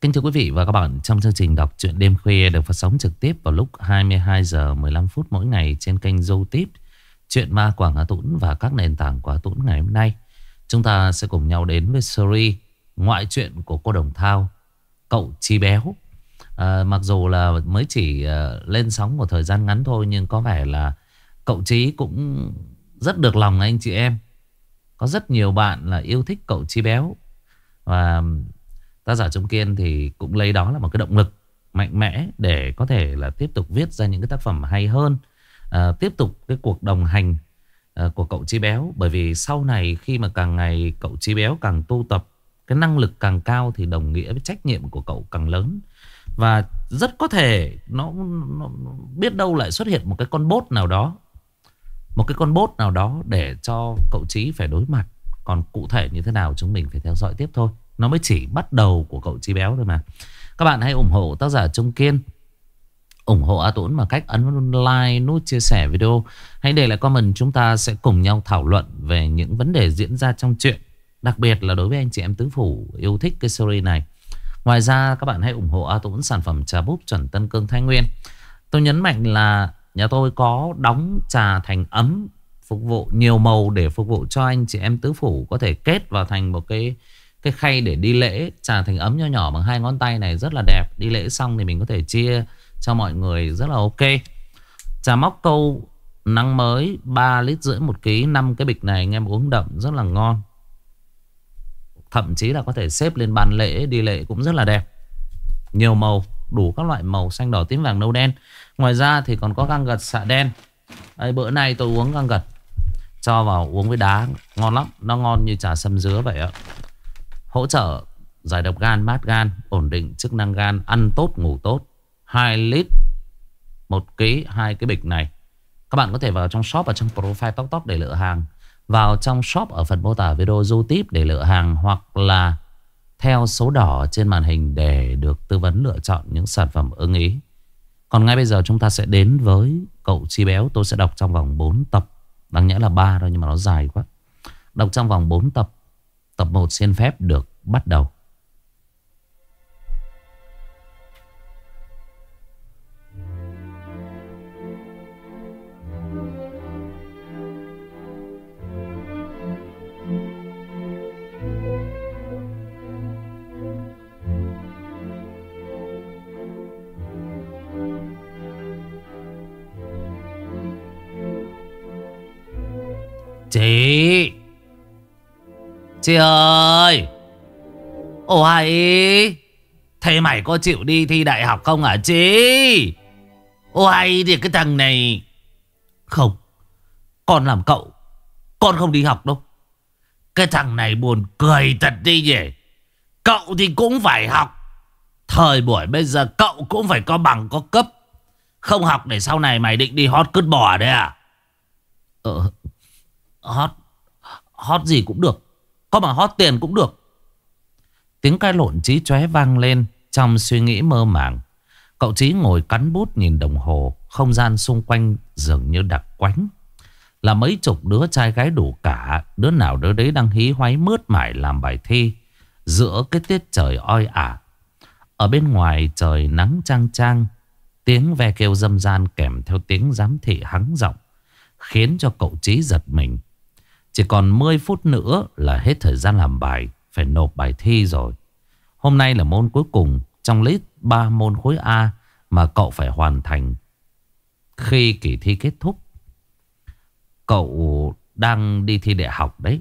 Kính thưa quý vị và các bạn, trong chương trình đọc truyện đêm khuya được phát sóng trực tiếp vào lúc 22 giờ 15 phút mỗi ngày trên kênh YouTube truyện ma Quảng Hà Tũng và các nền tảng của Hà Tũng ngày hôm nay. Chúng ta sẽ cùng nhau đến với series ngoại truyện của cô Đồng Thao, cậu Chi Béo. À, mặc dù là mới chỉ uh, lên sóng một thời gian ngắn thôi nhưng có vẻ là cậu Chí cũng rất được lòng anh chị em. Có rất nhiều bạn là yêu thích cậu Chi Béo và tác giả Trung Kiên thì cũng lấy đó là một cái động lực mạnh mẽ để có thể là tiếp tục viết ra những cái tác phẩm hay hơn. À, tiếp tục cái cuộc đồng hành à, của cậu Chi Béo. Bởi vì sau này khi mà càng ngày cậu Chi Béo càng tu tập, cái năng lực càng cao thì đồng nghĩa với trách nhiệm của cậu càng lớn. Và rất có thể nó, nó biết đâu lại xuất hiện một cái con bốt nào đó. Một cái con bốt nào đó để cho cậu Chí phải đối mặt. Còn cụ thể như thế nào chúng mình phải theo dõi tiếp thôi. Nó mới chỉ bắt đầu của cậu Chi Béo thôi mà. Các bạn hãy ủng hộ tác giả Trung Kiên ủng hộ A Tuấn bằng cách ấn like, nút chia sẻ video. Hãy để lại comment chúng ta sẽ cùng nhau thảo luận về những vấn đề diễn ra trong chuyện. Đặc biệt là đối với anh chị em tứ phủ yêu thích cái series này. Ngoài ra các bạn hãy ủng hộ A Tuấn sản phẩm trà búp chuẩn Tân Cương Thái Nguyên. Tôi nhấn mạnh là nhà tôi có đóng trà thành ấm phục vụ nhiều màu để phục vụ cho anh chị em tứ phủ có thể kết vào thành một cái cái khay để đi lễ trà thành ấm nho nhỏ bằng hai ngón tay này rất là đẹp. Đi lễ xong thì mình có thể chia cho mọi người rất là ok. Trà móc câu nắng mới 3 lít rưỡi một ký năm cái bịch này anh em uống đậm rất là ngon. Thậm chí là có thể xếp lên bàn lễ đi lễ cũng rất là đẹp. Nhiều màu, đủ các loại màu xanh đỏ tím vàng nâu đen. Ngoài ra thì còn có găng gật xạ đen. Đây, bữa nay tôi uống găng gật cho vào uống với đá ngon lắm, nó ngon như trà sâm dứa vậy ạ. Hỗ trợ giải độc gan, mát gan, ổn định chức năng gan, ăn tốt, ngủ tốt. 2 lít một ký hai cái bịch này. Các bạn có thể vào trong shop ở trong profile tóc tóc để lựa hàng. Vào trong shop ở phần mô tả video YouTube để lựa hàng hoặc là theo số đỏ trên màn hình để được tư vấn lựa chọn những sản phẩm ưng ý. Còn ngay bây giờ chúng ta sẽ đến với cậu Chi Béo. Tôi sẽ đọc trong vòng 4 tập. Đáng nhẽ là 3 thôi nhưng mà nó dài quá. Đọc trong vòng 4 tập. Tập 1 xin phép được bắt đầu. Chị Chị ơi Ồ, hay. Thế mày có chịu đi thi đại học không hả chị Ồ, hay thì cái thằng này. Không, Con làm cậu. Con không đi học đâu. Cái thằng này buồn cười thật đi nhỉ. Cậu thì cũng phải học. Thời buổi bây giờ cậu cũng phải có bằng, có cấp. Không học để sau này mày định đi hot cứt bò à đấy à? Ờ Hot Hot gì cũng được. Có mà hot tiền cũng được. Tiếng cái lộn trí chóe vang lên Trong suy nghĩ mơ màng. Cậu trí ngồi cắn bút nhìn đồng hồ, Không gian xung quanh dường như đặc quánh. Là mấy chục đứa trai gái đủ cả, Đứa nào đứa đấy đang hí hoáy mướt mải làm bài thi Giữa cái tiết trời oi ả. Ở bên ngoài trời nắng trang trang Tiếng ve kêu dâm gian kèm theo tiếng giám thị hắng giọng, Khiến cho cậu trí giật mình. Chỉ còn 10 phút nữa là hết thời gian làm bài. Phải nộp bài thi rồi. Hôm nay là môn cuối cùng Trong list 3 môn khối A Mà cậu phải hoàn thành Khi kỳ thi kết thúc. Cậu đang đi thi đại học đấy.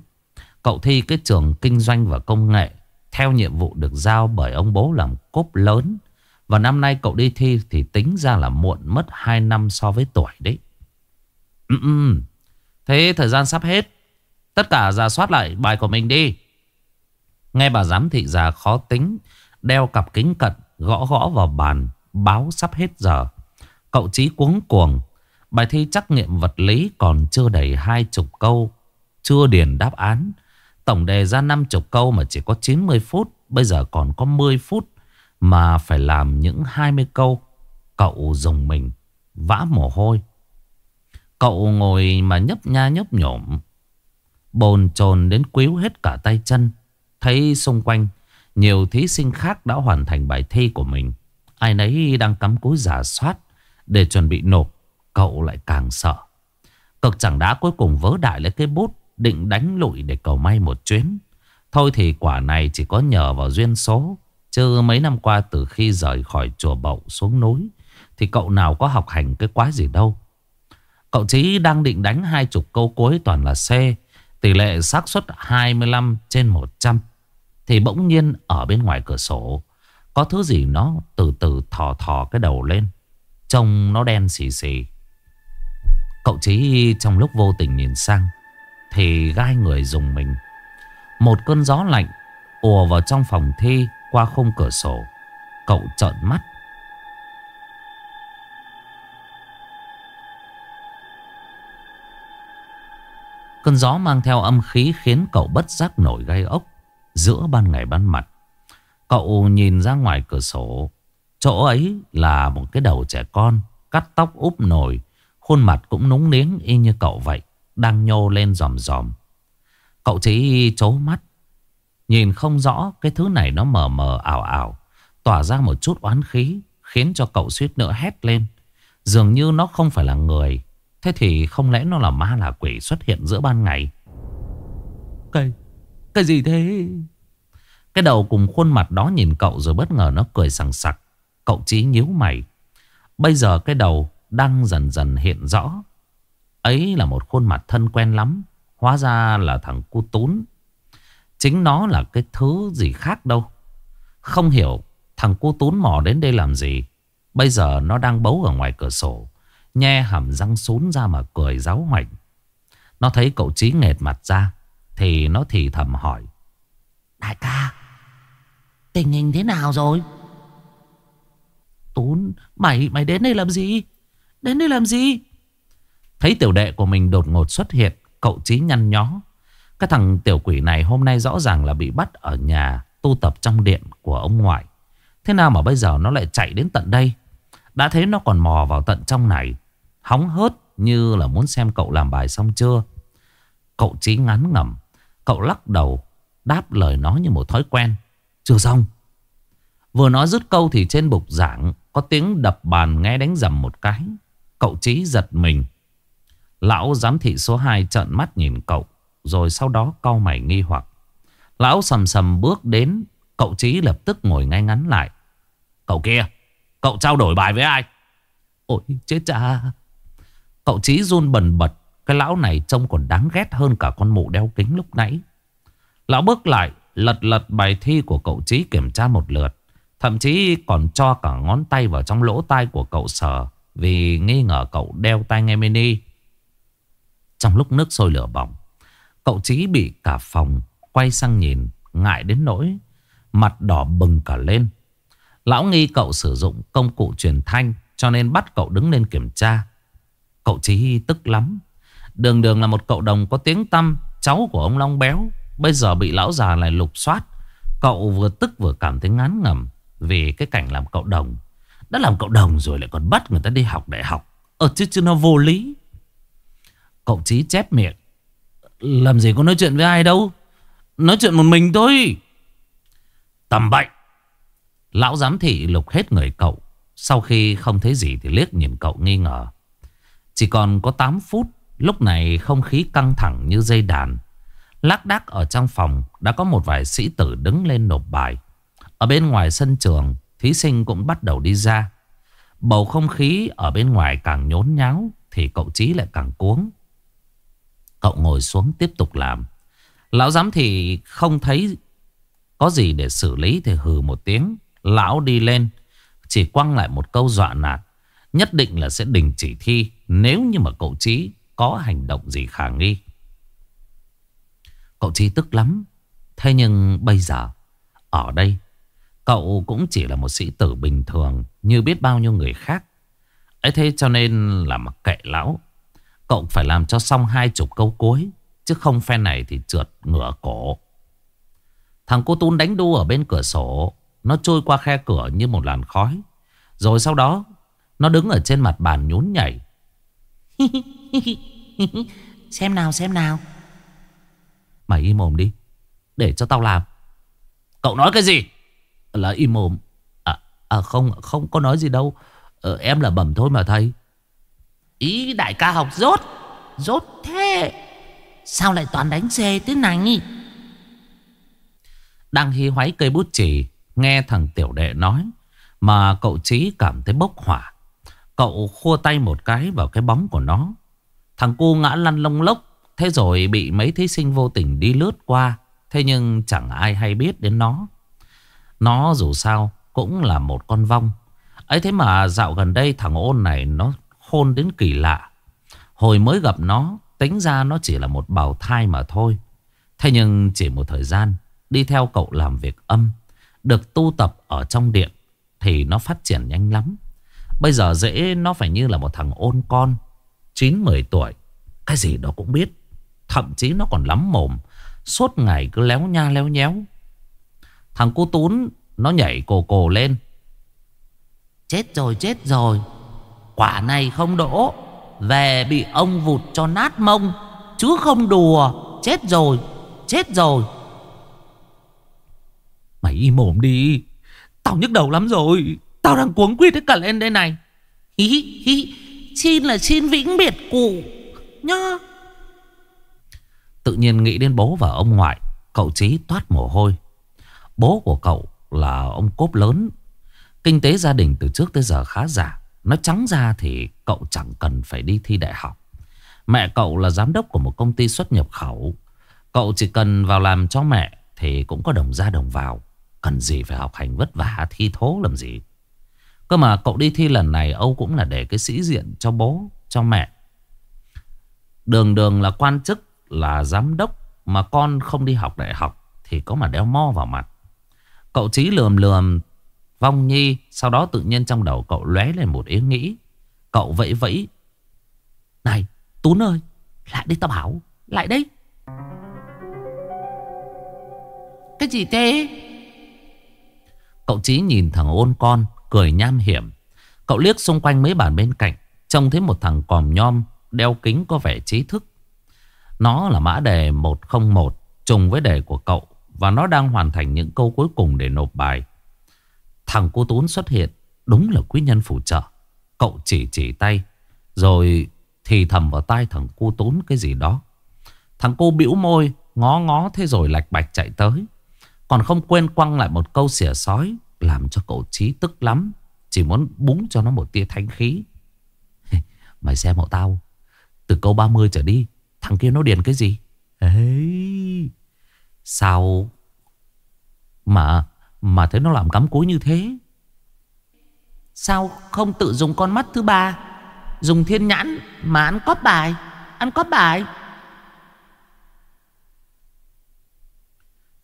Cậu thi cái trường kinh doanh và công nghệ Theo nhiệm vụ được giao bởi ông bố làm cốp lớn. Và năm nay cậu đi thi thì tính ra là muộn mất 2 năm so với tuổi đấy. Ừ, ừ. Thế thời gian sắp hết. Tất cả ra soát lại bài của mình đi. Nghe bà giám thị già khó tính, đeo cặp kính cận, gõ gõ vào bàn, báo sắp hết giờ. Cậu trí cuống cuồng, bài thi trắc nghiệm vật lý còn chưa đầy hai chục câu, chưa điền đáp án. Tổng đề ra năm chục câu mà chỉ có 90 phút, bây giờ còn có 10 phút mà phải làm những 20 câu. Cậu dùng mình, vã mồ hôi. Cậu ngồi mà nhấp nha nhấp nhổm Bồn chồn đến quíu hết cả tay chân Thấy xung quanh, Nhiều thí sinh khác đã hoàn thành bài thi của mình. Ai nấy đang cắm cúi giả soát Để chuẩn bị nộp, Cậu lại càng sợ. Cực chẳng đã cuối cùng vớ đại lấy cái bút, Định đánh lụi để cầu may một chuyến. Thôi thì quả này chỉ có nhờ vào duyên số, Chứ mấy năm qua từ khi rời khỏi chùa Bậu xuống núi, Thì cậu nào có học hành cái quái gì đâu. Cậu Chí đang định đánh hai chục câu cuối toàn là C Tỷ lệ xác suất 25 trên 100 Thì bỗng nhiên ở bên ngoài cửa sổ. Có thứ gì nó từ từ thò thò cái đầu lên. Trông nó đen xì xì. Cậu Chí trong lúc vô tình nhìn sang Thì gai người dùng mình. Một cơn gió lạnh ùa vào trong phòng thi qua khung cửa sổ. Cậu trợn mắt. Cơn gió mang theo âm khí khiến cậu bất giác nổi gai ốc giữa ban ngày ban mặt. Cậu nhìn ra ngoài cửa sổ, chỗ ấy là một cái đầu trẻ con, cắt tóc úp nổi, khuôn mặt cũng núng niếng y như cậu vậy, đang nhô lên giòm giòm. Cậu chỉ chố mắt, nhìn không rõ cái thứ này nó mờ mờ ảo ảo, tỏa ra một chút oán khí, khiến cho cậu suýt nữa hét lên. Dường như nó không phải là người Thế thì không lẽ nó là ma là quỷ xuất hiện giữa ban ngày? Cái Cái gì thế? Cái đầu cùng khuôn mặt đó nhìn cậu Rồi bất ngờ nó cười sằng sặc. Cậu chí nhíu mày. Bây giờ cái đầu đang dần dần hiện rõ. Ấy là một khuôn mặt thân quen lắm. Hóa ra là thằng cu tún. Chính nó là cái thứ gì khác đâu. Không hiểu Thằng cu tún mò đến đây làm gì. Bây giờ nó đang bấu ở ngoài cửa sổ Nhe hàm răng sún ra mà cười giáo hoảnh Nó thấy cậu Trí nghệt mặt ra Thì nó thì thầm hỏi. Đại ca Tình hình thế nào rồi? Tún Mày mày đến đây làm gì? Đến đây làm gì? Thấy tiểu đệ của mình đột ngột xuất hiện Cậu Trí nhăn nhó. Cái thằng tiểu quỷ này hôm nay rõ ràng là bị bắt ở nhà Tu tập trong điện của ông ngoại. Thế nào mà bây giờ nó lại chạy đến tận đây? Đã thấy nó còn mò vào tận trong này Hóng hớt như là muốn xem cậu làm bài xong chưa? Cậu trí ngắn ngẩm, Cậu lắc đầu, Đáp lời nó như một thói quen. Chưa xong. Vừa nói dứt câu thì trên bục giảng Có tiếng đập bàn nghe đánh dầm một cái. Cậu trí giật mình. Lão giám thị số 2 trợn mắt nhìn cậu, Rồi sau đó cau mày nghi hoặc. Lão sầm sầm bước đến, Cậu trí lập tức ngồi ngay ngắn lại. Cậu kia, Cậu trao đổi bài với ai? Ôi, chết cha. Cậu Chí run bần bật, Cái lão này trông còn đáng ghét hơn cả con mụ đeo kính lúc nãy. Lão bước lại, Lật lật bài thi của cậu Chí kiểm tra một lượt, Thậm chí còn cho cả ngón tay vào trong lỗ tai của cậu sở Vì nghi ngờ cậu đeo tai nghe mini. Trong lúc nước sôi lửa bỏng, Cậu Chí bị cả phòng Quay sang nhìn, Ngại đến nỗi Mặt đỏ bừng cả lên. Lão nghi cậu sử dụng công cụ truyền thanh Cho nên bắt cậu đứng lên kiểm tra. Cậu Chí tức lắm. Đường đường là một cậu đồng có tiếng tăm, Cháu của ông Long Béo. Bây giờ bị lão già lại lục soát. Cậu vừa tức vừa cảm thấy ngán ngầm Vì cái cảnh làm cậu đồng. Đã làm cậu đồng rồi lại còn bắt người ta đi học đại học. Ờ chứ chứ nó vô lý. Cậu Chí chép miệng. Làm gì có nói chuyện với ai đâu. Nói chuyện một mình thôi. Tầm bệnh Lão giám thị lục hết người cậu. Sau khi không thấy gì thì liếc nhìn cậu nghi ngờ chỉ còn có 8 phút, Lúc này không khí căng thẳng như dây đàn. Lác đác ở trong phòng Đã có một vài sĩ tử đứng lên nộp bài. Ở bên ngoài sân trường, Thí sinh cũng bắt đầu đi ra. Bầu không khí ở bên ngoài càng nhốn nháo Thì cậu Trí lại càng cuống. Cậu ngồi xuống tiếp tục làm. Lão giám thì không thấy Có gì để xử lý Thì hừ một tiếng. Lão đi lên, Chỉ quăng lại một câu dọa nạt. Nhất định là sẽ đình chỉ thi. Nếu như mà cậu Trí có hành động gì khả nghi. Cậu Trí tức lắm. Thế nhưng bây giờ, Ở đây, Cậu cũng chỉ là một sĩ tử bình thường, Như biết bao nhiêu người khác. Ấy thế cho nên là mặc kệ lão, Cậu phải làm cho xong hai chục câu cuối, Chứ không phe này thì trượt ngửa cổ. Thằng cô Tún đánh đu ở bên cửa sổ, Nó trôi qua khe cửa như một làn khói. Rồi sau đó, nó đứng ở trên mặt bàn nhún nhảy. Xem nào xem nào. Mày im mồm đi. Để cho tao làm. Cậu nói cái gì? Là im mồm À, à không không có nói gì đâu. Ờ, Em là bẩm thôi mà thầy. Ý đại ca học rốt Rốt thế. Sao lại toàn đánh xe thế này? Đang hí hoáy cây bút chỉ Nghe thằng tiểu đệ nói Mà cậu trí cảm thấy bốc hỏa Cậu khua tay một cái vào cái bóng của nó. Thằng cu ngã lăn lông lốc, Thế rồi bị mấy thí sinh vô tình đi lướt qua. Thế nhưng chẳng ai hay biết đến nó. Nó dù sao cũng là một con vong. Ấy thế mà dạo gần đây thằng ôn này nó khôn đến kỳ lạ. Hồi mới gặp nó, Tính ra nó chỉ là một bào thai mà thôi. Thế nhưng chỉ một thời gian, Đi theo cậu làm việc âm, Được tu tập ở trong điện, Thì nó phát triển nhanh lắm. Bây giờ dễ nó phải như là một thằng ôn con 9-10 tuổi. Cái gì nó cũng biết. Thậm chí nó còn lắm mồm. Suốt ngày cứ léo nha, léo nhéo. Thằng cô Tún, Nó nhảy cổ cổ lên. Chết rồi chết rồi. Quả này không đỗ Về bị ông vụt cho nát mông. Chứ không đùa. Chết rồi Chết rồi. Mày im mồm đi. Tao nhức đầu lắm rồi. Tao đang cuống quýt hết cả lên đây này. Hí hí Xin là xin vĩnh biệt cụ, Nhá. Tự nhiên nghĩ đến bố và ông ngoại, Cậu Trí toát mồ hôi. Bố của cậu là ông cốp lớn. Kinh tế gia đình từ trước tới giờ khá giả. Nói trắng ra thì cậu chẳng cần phải đi thi đại học. Mẹ cậu là giám đốc của một công ty xuất nhập khẩu. Cậu chỉ cần vào làm cho mẹ Thì cũng có đồng ra đồng vào. Cần gì phải học hành vất vả, thi thố làm gì? Cơ mà cậu đi thi lần này Âu cũng là để cái sĩ diện cho bố, Cho mẹ. Đường đường là quan chức, Là giám đốc, Mà con không đi học đại học Thì có mà đeo mo vào mặt. Cậu trí lườm lườm, Vong Nhi, Sau đó tự nhiên trong đầu cậu lóe lên một ý nghĩ. Cậu vẫy vẫy, Này, Tún ơi, Lại đi tao bảo, Lại đây Cái gì thế? Cậu Chí nhìn thằng ôn con Cười nham hiểm. Cậu liếc xung quanh mấy bàn bên cạnh, Trông thấy một thằng còm nhom Đeo kính có vẻ trí thức. Nó là mã đề 101 Trùng với đề của cậu, Và nó đang hoàn thành những câu cuối cùng để nộp bài. Thằng cô Tún xuất hiện, Đúng là quý nhân phù trợ. Cậu chỉ chỉ tay, Rồi thì thầm vào tai thằng cô Tún cái gì đó. Thằng cô bĩu môi, Ngó ngó thế rồi lạch bạch chạy tới. Còn không quên quăng lại một câu xỉa sói. Làm cho cậu trí tức lắm. Chỉ muốn búng cho nó một tia thanh khí. Mày xem hộ tao. Từ câu 30 trở đi Thằng kia nó điền cái gì? Ê, Sao Mà mà thấy nó làm cắm cúi như thế? Sao không tự dùng con mắt thứ ba? Dùng thiên nhãn mà ăn cóp bài. Ăn cóp bài.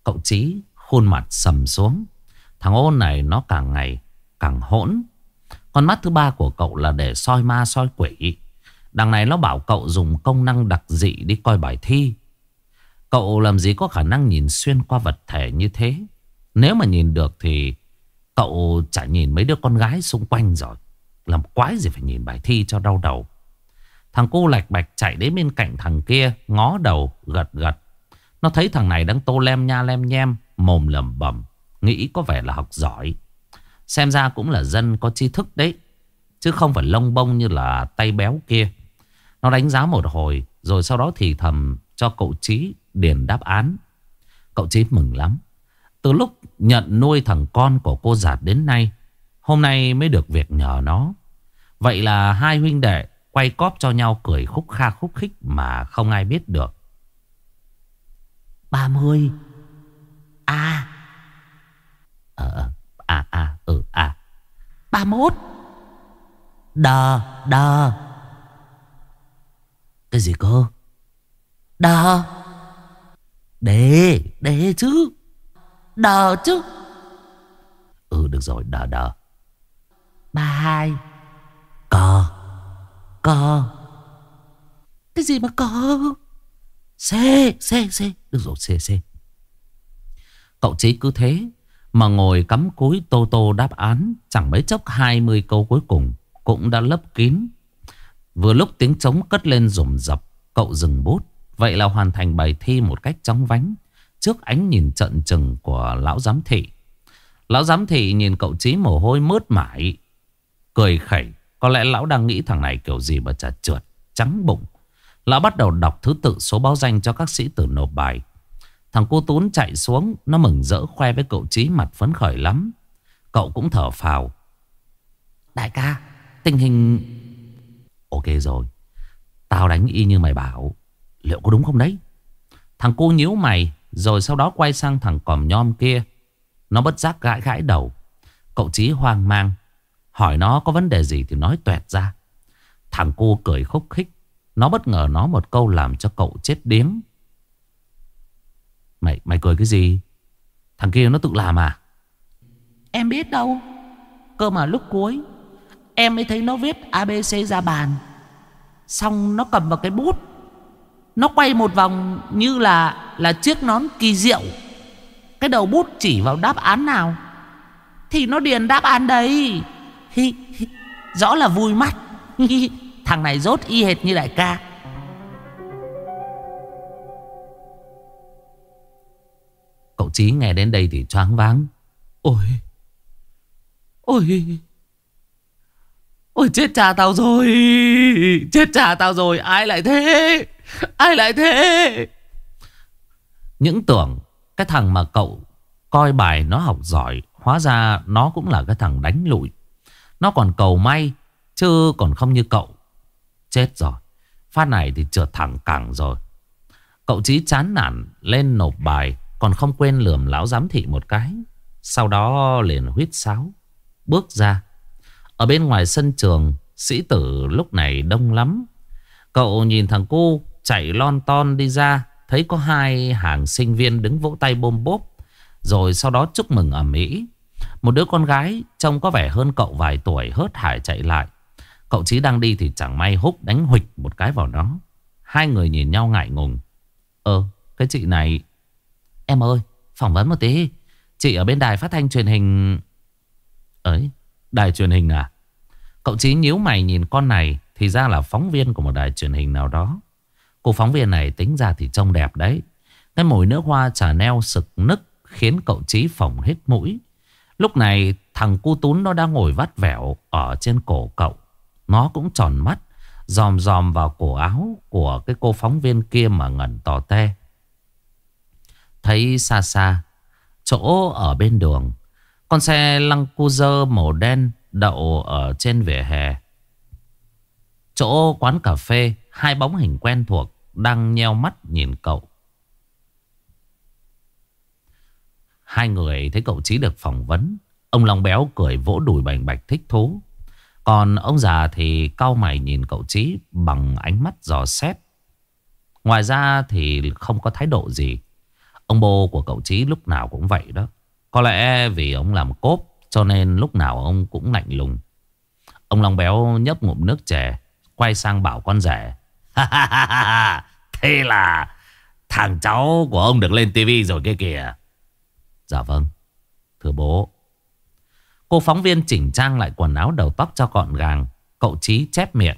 Cậu Trí khuôn mặt sầm xuống. Thằng ôn này nó càng ngày càng hỗn Con mắt thứ ba của cậu là để soi ma soi quỷ Đằng này nó bảo cậu dùng công năng đặc dị đi coi bài thi Cậu làm gì có khả năng nhìn xuyên qua vật thể như thế nếu mà nhìn được thì cậu chả nhìn mấy đứa con gái xung quanh rồi. Làm quái gì phải nhìn bài thi cho đau đầu. Thằng cô lạch bạch chạy đến bên cạnh thằng kia, ngó đầu, gật gật. Nó thấy thằng này đang tô lem nha lem nhem, mồm lầm bẩm nghĩ có vẻ là học giỏi. Xem ra cũng là dân có tri thức đấy, chứ không phải lông bông như là tay béo kia. Nó đánh giá một hồi, rồi sau đó thì thầm cho cậu Trí điền đáp án. Cậu Trí mừng lắm. Từ lúc nhận nuôi thằng con của cô giạt đến nay Hôm nay mới được việc nhờ nó Vậy là hai huynh đệ Quay cóp cho nhau cười khúc kha khúc khích Mà không ai biết được 30 À Ờ À à ừ à. 31 Đờ Đờ. Cái gì cơ? Đờ. Đế Đế chứ. Đờ chứ. Ừ được rồi đờ đờ. Ba hai. Cờ. Cờ. Cái gì mà cờ? C C C Được rồi C C Cậu chí cứ thế mà ngồi cắm cúi tô tô đáp án, Chẳng mấy chốc 20 câu cuối cùng Cũng đã lấp kín. Vừa lúc tiếng trống cất lên rùng rập, Cậu dừng bút. Vậy là hoàn thành bài thi một cách chóng vánh, Trước ánh nhìn trận trừng của lão giám thị. Lão giám thị nhìn cậu trí mồ hôi mướt mải, Cười khẩy. Có lẽ lão đang nghĩ thằng này kiểu gì mà chả trượt, Trắng bụng. Lão bắt đầu đọc thứ tự số báo danh cho các sĩ tử nộp bài. Thằng cô Tún chạy xuống Nó mừng rỡ khoe với cậu Chí mặt phấn khởi lắm. Cậu cũng thở phào. Đại ca Tình hình Ok rồi. Tao đánh y như mày bảo. Liệu có đúng không đấy? Thằng cô nhíu mày Rồi sau đó quay sang thằng còm nhom kia. Nó bất giác gãi gãi đầu. Cậu Chí hoang mang. Hỏi nó có vấn đề gì thì nói tuẹt ra. Thằng cô cười khúc khích. Nó bất ngờ nó một câu làm cho cậu chết điếng Mày mày cười cái gì? Thằng kia nó tự làm à? Em biết đâu. Cơ mà lúc cuối Em mới thấy nó viết ABC ra bàn. Xong nó cầm vào cái bút. Nó quay một vòng như là là chiếc nón kỳ diệu. Cái đầu bút chỉ vào đáp án nào? Thì nó điền đáp án đấy. Hi, hi, Rõ là vui mắt. Thằng này rốt y hệt như đại ca. Cậu Chí nghe đến đây thì choáng váng. Ôi. Ôi. Ôi chết cha tao rồi. Chết cha tao rồi. Ai lại thế? Ai lại thế? Những tưởng Cái thằng mà cậu Coi bài nó học giỏi Hóa ra nó cũng là cái thằng đánh lụi. Nó còn cầu may Chứ còn không như cậu. Chết rồi. Phát này thì trượt thẳng cẳng rồi. Cậu Chí chán nản lên nộp bài còn không quên lườm lão giám thị một cái. Sau đó liền huyết sáo, Bước ra. Ở bên ngoài sân trường, Sĩ tử lúc này đông lắm. Cậu nhìn thằng cu chạy lon ton đi ra, Thấy có hai hàng sinh viên đứng vỗ tay bôm bốp, Rồi sau đó chúc mừng ở Mỹ Một đứa con gái trông có vẻ hơn cậu vài tuổi hớt hải chạy lại. Cậu Chí đang đi thì chẳng may húc đánh huịch một cái vào nó Hai người nhìn nhau ngại ngùng. Ờ cái chị này Em ơi, phỏng vấn một tí. Chị ở bên đài phát thanh truyền hình Ấy, đài truyền hình à? Cậu Chí nhíu mày nhìn con này, Thì ra là phóng viên của một đài truyền hình nào đó. Cô phóng viên này tính ra thì trông đẹp đấy. Cái mùi nước hoa trà neo sực nức Khiến cậu Chí phỏng hết mũi. Lúc này, thằng cu tún nó đang ngồi vắt vẻo Ở trên cổ cậu. Nó cũng tròn mắt, Dòm dòm vào cổ áo Của cái cô phóng viên kia mà ngẩn tò te. Thấy xa xa, Chỗ ở bên đường. Con xe lăng cu dơ màu đen Đậu ở trên vỉa hè. Chỗ quán cà phê, Hai bóng hình quen thuộc Đang nheo mắt nhìn cậu. Hai người thấy cậu Chí được phỏng vấn. Ông Long Béo cười vỗ đùi bành bạch thích thú. Còn ông già thì cau mày nhìn cậu Chí Bằng ánh mắt dò xét. Ngoài ra thì không có thái độ gì. Ông bố của cậu Chí lúc nào cũng vậy đó. Có lẽ vì ông làm cốp, Cho nên lúc nào ông cũng lạnh lùng. Ông Long Béo nhấp ngụm nước chè, Quay sang bảo con rể. Thế là Thằng cháu của ông được lên tivi rồi kia kìa. Dạ vâng Thưa bố. Cô phóng viên chỉnh trang lại quần áo đầu tóc cho gọn gàng. Cậu Chí chép miệng.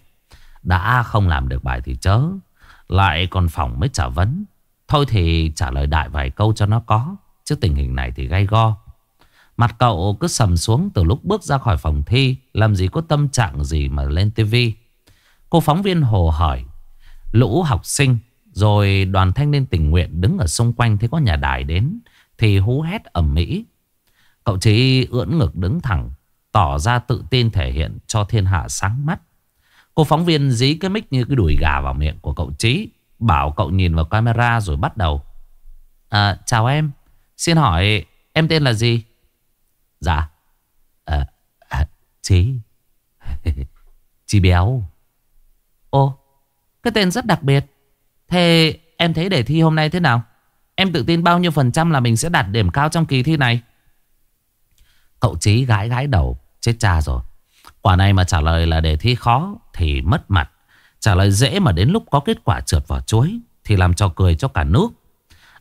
Đã không làm được bài thì chớ. Lại còn phỏng mới trả vấn. Thôi thì trả lời đại vài câu cho nó có, Chứ tình hình này thì gay go. Mặt cậu cứ sầm xuống từ lúc bước ra khỏi phòng thi, Làm gì có tâm trạng gì mà lên tivi Cô phóng viên hồ hỏi, Lũ học sinh, Rồi đoàn thanh niên tình nguyện đứng ở xung quanh Thấy có nhà đài đến, Thì hú hét ầm mỹ Cậu chỉ ưỡn ngực đứng thẳng, Tỏ ra tự tin thể hiện cho thiên hạ sáng mắt. Cô phóng viên dí cái mic như cái đùi gà vào miệng của cậu Trí Bảo cậu nhìn vào camera rồi bắt đầu. À, Chào em. Xin hỏi em tên là gì? Dạ. À, à, Chí Chí béo. Ô Cái tên rất đặc biệt. Thế em thấy đề thi hôm nay thế nào? Em tự tin bao nhiêu phần trăm là mình sẽ đạt điểm cao trong kỳ thi này? Cậu Chí gái gái đầu. Chết cha rồi. Quả này mà trả lời là đề thi khó Thì mất mặt. Trả lời dễ mà đến lúc có kết quả trượt vào chuối Thì làm cho cười cho cả nước.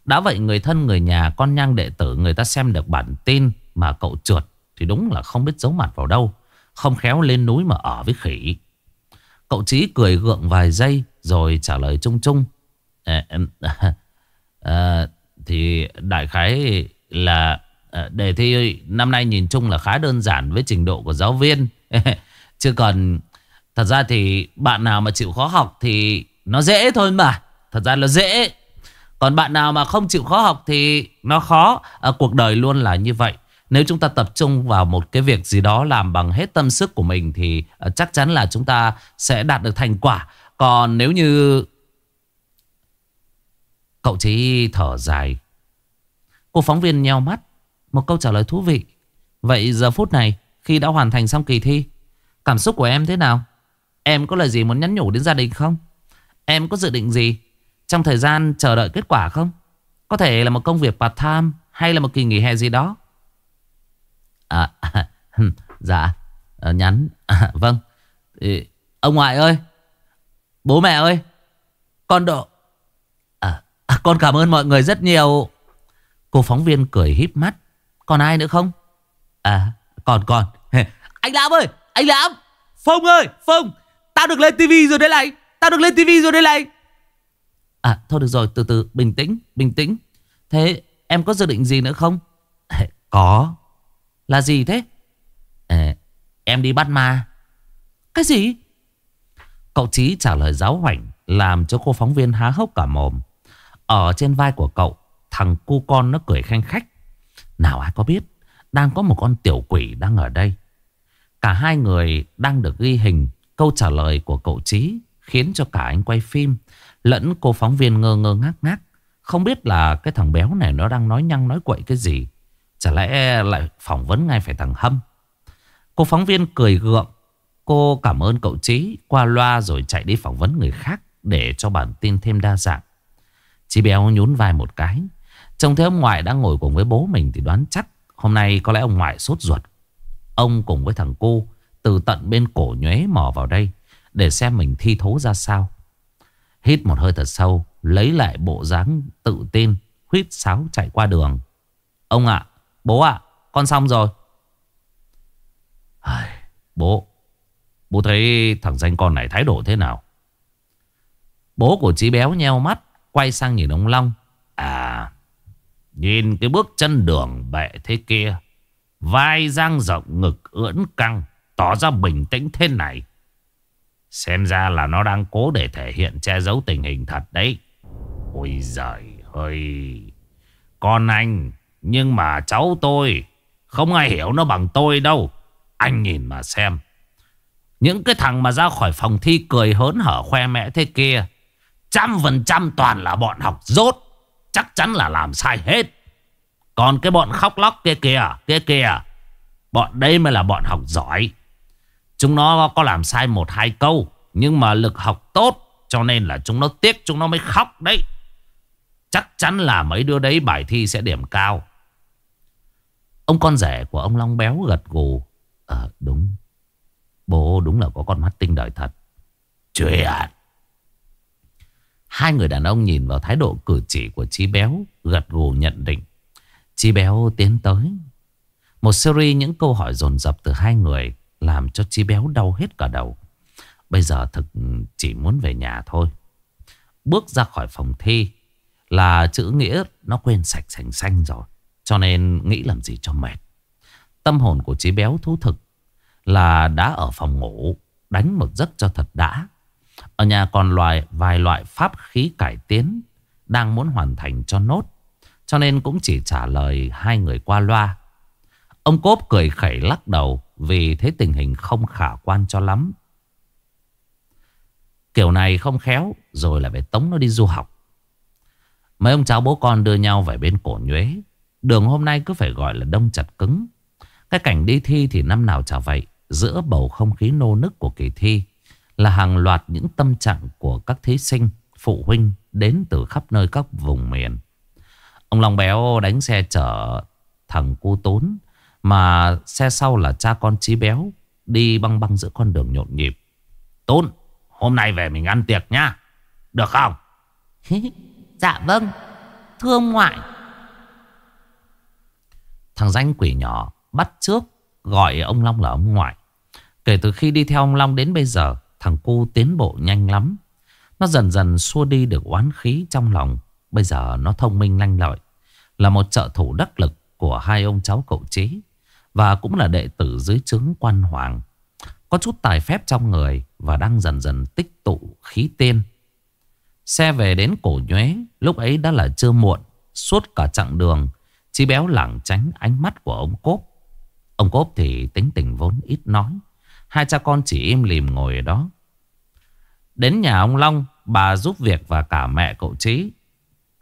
Đã vậy người thân người nhà con nhang đệ tử Người ta xem được bản tin Mà cậu trượt Thì đúng là không biết giấu mặt vào đâu Không khéo lên núi mà ở với khỉ. Cậu Chí cười gượng vài giây Rồi trả lời chung chung. À, à, Thì đại khái là à, Đề thi năm nay nhìn chung là khá đơn giản Với trình độ của giáo viên. Chứ còn Thật ra thì bạn nào mà chịu khó học Thì nó dễ thôi mà. Thật ra là dễ. Còn bạn nào mà không chịu khó học thì nó khó. À, Cuộc đời luôn là như vậy. Nếu chúng ta tập trung vào một cái việc gì đó Làm bằng hết tâm sức của mình Thì à, chắc chắn là chúng ta sẽ đạt được thành quả. Còn nếu như Cậu chỉ thở dài Cô phóng viên nheo mắt Một câu trả lời thú vị. Vậy giờ phút này khi đã hoàn thành xong kỳ thi Cảm xúc của em thế nào? Em có lời gì muốn nhắn nhủ đến gia đình không? Em có dự định gì? Trong thời gian chờ đợi kết quả không? Có thể là một công việc part time Hay là một kỳ nghỉ hè gì đó. À, à Dạ à, Nhắn. À, Vâng. Thì, Ông ngoại ơi Bố mẹ ơi Con độ. À, à, Con cảm ơn mọi người rất nhiều. Cô phóng viên cười híp mắt. Còn ai nữa không? À còn còn. Anh Lãm ơi Anh Lãm Phong ơi Phong. Tao được lên tivi rồi đây này. Tao được lên tivi rồi đây này. À thôi được rồi từ từ bình tĩnh Bình tĩnh. Thế em có dự định gì nữa không? Có. Là gì thế? À, Em đi bắt ma. Cái gì? Cậu Chí trả lời giáo hoảnh Làm cho cô phóng viên há hốc cả mồm. Ở trên vai của cậu Thằng cu con nó cười khanh khách. Nào ai có biết Đang có một con tiểu quỷ đang ở đây. Cả hai người đang được ghi hình. Câu trả lời của cậu Trí Khiến cho cả anh quay phim, Lẫn cô phóng viên ngơ ngơ ngác ngác. Không biết là cái thằng béo này nó đang nói nhăng nói quậy cái gì. Chả lẽ lại phỏng vấn ngay phải thằng Hâm? Cô phóng viên cười gượng. Cô cảm ơn cậu Trí Qua loa rồi chạy đi phỏng vấn người khác Để cho bản tin thêm đa dạng. Chị béo nhún vai một cái. Trông thấy ông ngoại đang ngồi cùng với bố mình Thì đoán chắc hôm nay có lẽ ông ngoại sốt ruột. Ông cùng với thằng cô từ tận bên cổ nhuế mò vào đây Để xem mình thi thố ra sao. Hít một hơi thật sâu Lấy lại bộ dáng tự tin Huyết sáo chạy qua đường. Ông ạ, bố ạ, con xong rồi. Bố Bố thấy thằng danh con này thái độ thế nào? Bố của chí béo nheo mắt Quay sang nhìn ông Long. À Nhìn cái bước chân đường bệ thế kia Vai giang rộng ngực ưỡn căng. Tỏ ra bình tĩnh thế này. Xem ra là nó đang cố để thể hiện che giấu tình hình thật đấy. Ôi giời ơi. Con anh, Nhưng mà cháu tôi, Không ai hiểu nó bằng tôi đâu. Anh nhìn mà xem. Những cái thằng mà ra khỏi phòng thi cười hớn hở khoe mẽ thế kia, Trăm phần trăm toàn là bọn học dốt Chắc chắn là làm sai hết. Còn cái bọn khóc lóc kia kìa Kia kìa. Bọn đây mới là bọn học giỏi. Chúng nó có làm sai một hai câu, Nhưng mà lực học tốt, Cho nên là chúng nó tiếc, chúng nó mới khóc đấy. Chắc chắn là mấy đứa đấy bài thi sẽ điểm cao. Ông con rể của ông Long Béo gật gù. Ờ đúng. Bố đúng là có con mắt tinh đời thật. Chuyện Hai người đàn ông nhìn vào thái độ cử chỉ của Chí Béo, Gật gù nhận định. Chí Béo tiến tới. Một series những câu hỏi dồn dập từ hai người. Làm cho chi Béo đau hết cả đầu. Bây giờ thực chỉ muốn về nhà thôi. Bước ra khỏi phòng thi Là chữ nghĩa nó quên sạch sành xanh rồi, Cho nên nghĩ làm gì cho mệt. Tâm hồn của Chí Béo thú thực Là đã ở phòng ngủ, Đánh một giấc cho thật đã. Ở nhà còn loại vài loại pháp khí cải tiến Đang muốn hoàn thành cho nốt, Cho nên cũng chỉ trả lời hai người qua loa. Ông Cốp cười khẩy lắc đầu. Vì thấy tình hình không khả quan cho lắm. Kiểu này không khéo Rồi lại phải tống nó đi du học. Mấy ông cháu bố con đưa nhau về bên cổ nhuế. Đường hôm nay cứ phải gọi là đông chặt cứng. Cái cảnh đi thi thì năm nào chả vậy Giữa bầu không khí nô nức của kỳ thi là hàng loạt những tâm trạng của các thí sinh, phụ huynh đến từ khắp nơi các vùng miền. Ông Long Béo đánh xe chở thằng cu tốn, mà xe sau là cha con chí béo, đi băng băng giữa con đường nhộn nhịp. Tốn, hôm nay về mình ăn tiệc nhá, được không? dạ vâng, thưa ông ngoại. Thằng danh quỷ nhỏ bắt trước gọi ông Long là ông ngoại. Kể từ khi đi theo ông Long đến bây giờ Thằng cu tiến bộ nhanh lắm Nó dần dần xua đi được oán khí trong lòng Bây giờ nó thông minh lanh lợi Là một trợ thủ đắc lực của hai ông cháu cậu trí và cũng là đệ tử dưới trướng quan hoàng. Có chút tài phép trong người Và đang dần dần tích tụ khí tiên. Xe về đến cổ nhuế, Lúc ấy đã là chưa muộn, Suốt cả chặng đường Chi béo lảng tránh ánh mắt của ông Cốp. Ông Cốp thì tính tình vốn ít nói, Hai cha con chỉ im lìm ngồi ở đó. Đến nhà ông Long, Bà giúp việc và cả mẹ cậu Trí.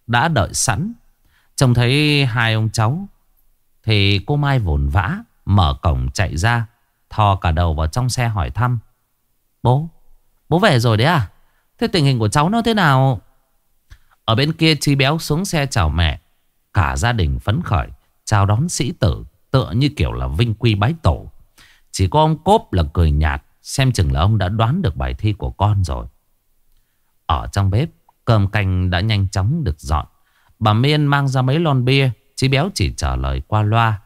Đã đợi sẵn, Trông thấy hai ông cháu thì cô Mai vồn vã, Mở cổng chạy ra, Thò cả đầu vào trong xe hỏi thăm. Bố Bố về rồi đấy à? Thế tình hình của cháu nó thế nào? Ở bên kia Chi Béo xuống xe chào mẹ. Cả gia đình phấn khởi, Chào đón sĩ tử, Tựa như kiểu là vinh quy bái tổ. Chỉ có ông Cốp là cười nhạt, Xem chừng là ông đã đoán được bài thi của con rồi. Ở trong bếp, Cơm canh đã nhanh chóng được dọn. Bà Miên mang ra mấy lon bia Chí béo chỉ trả lời qua loa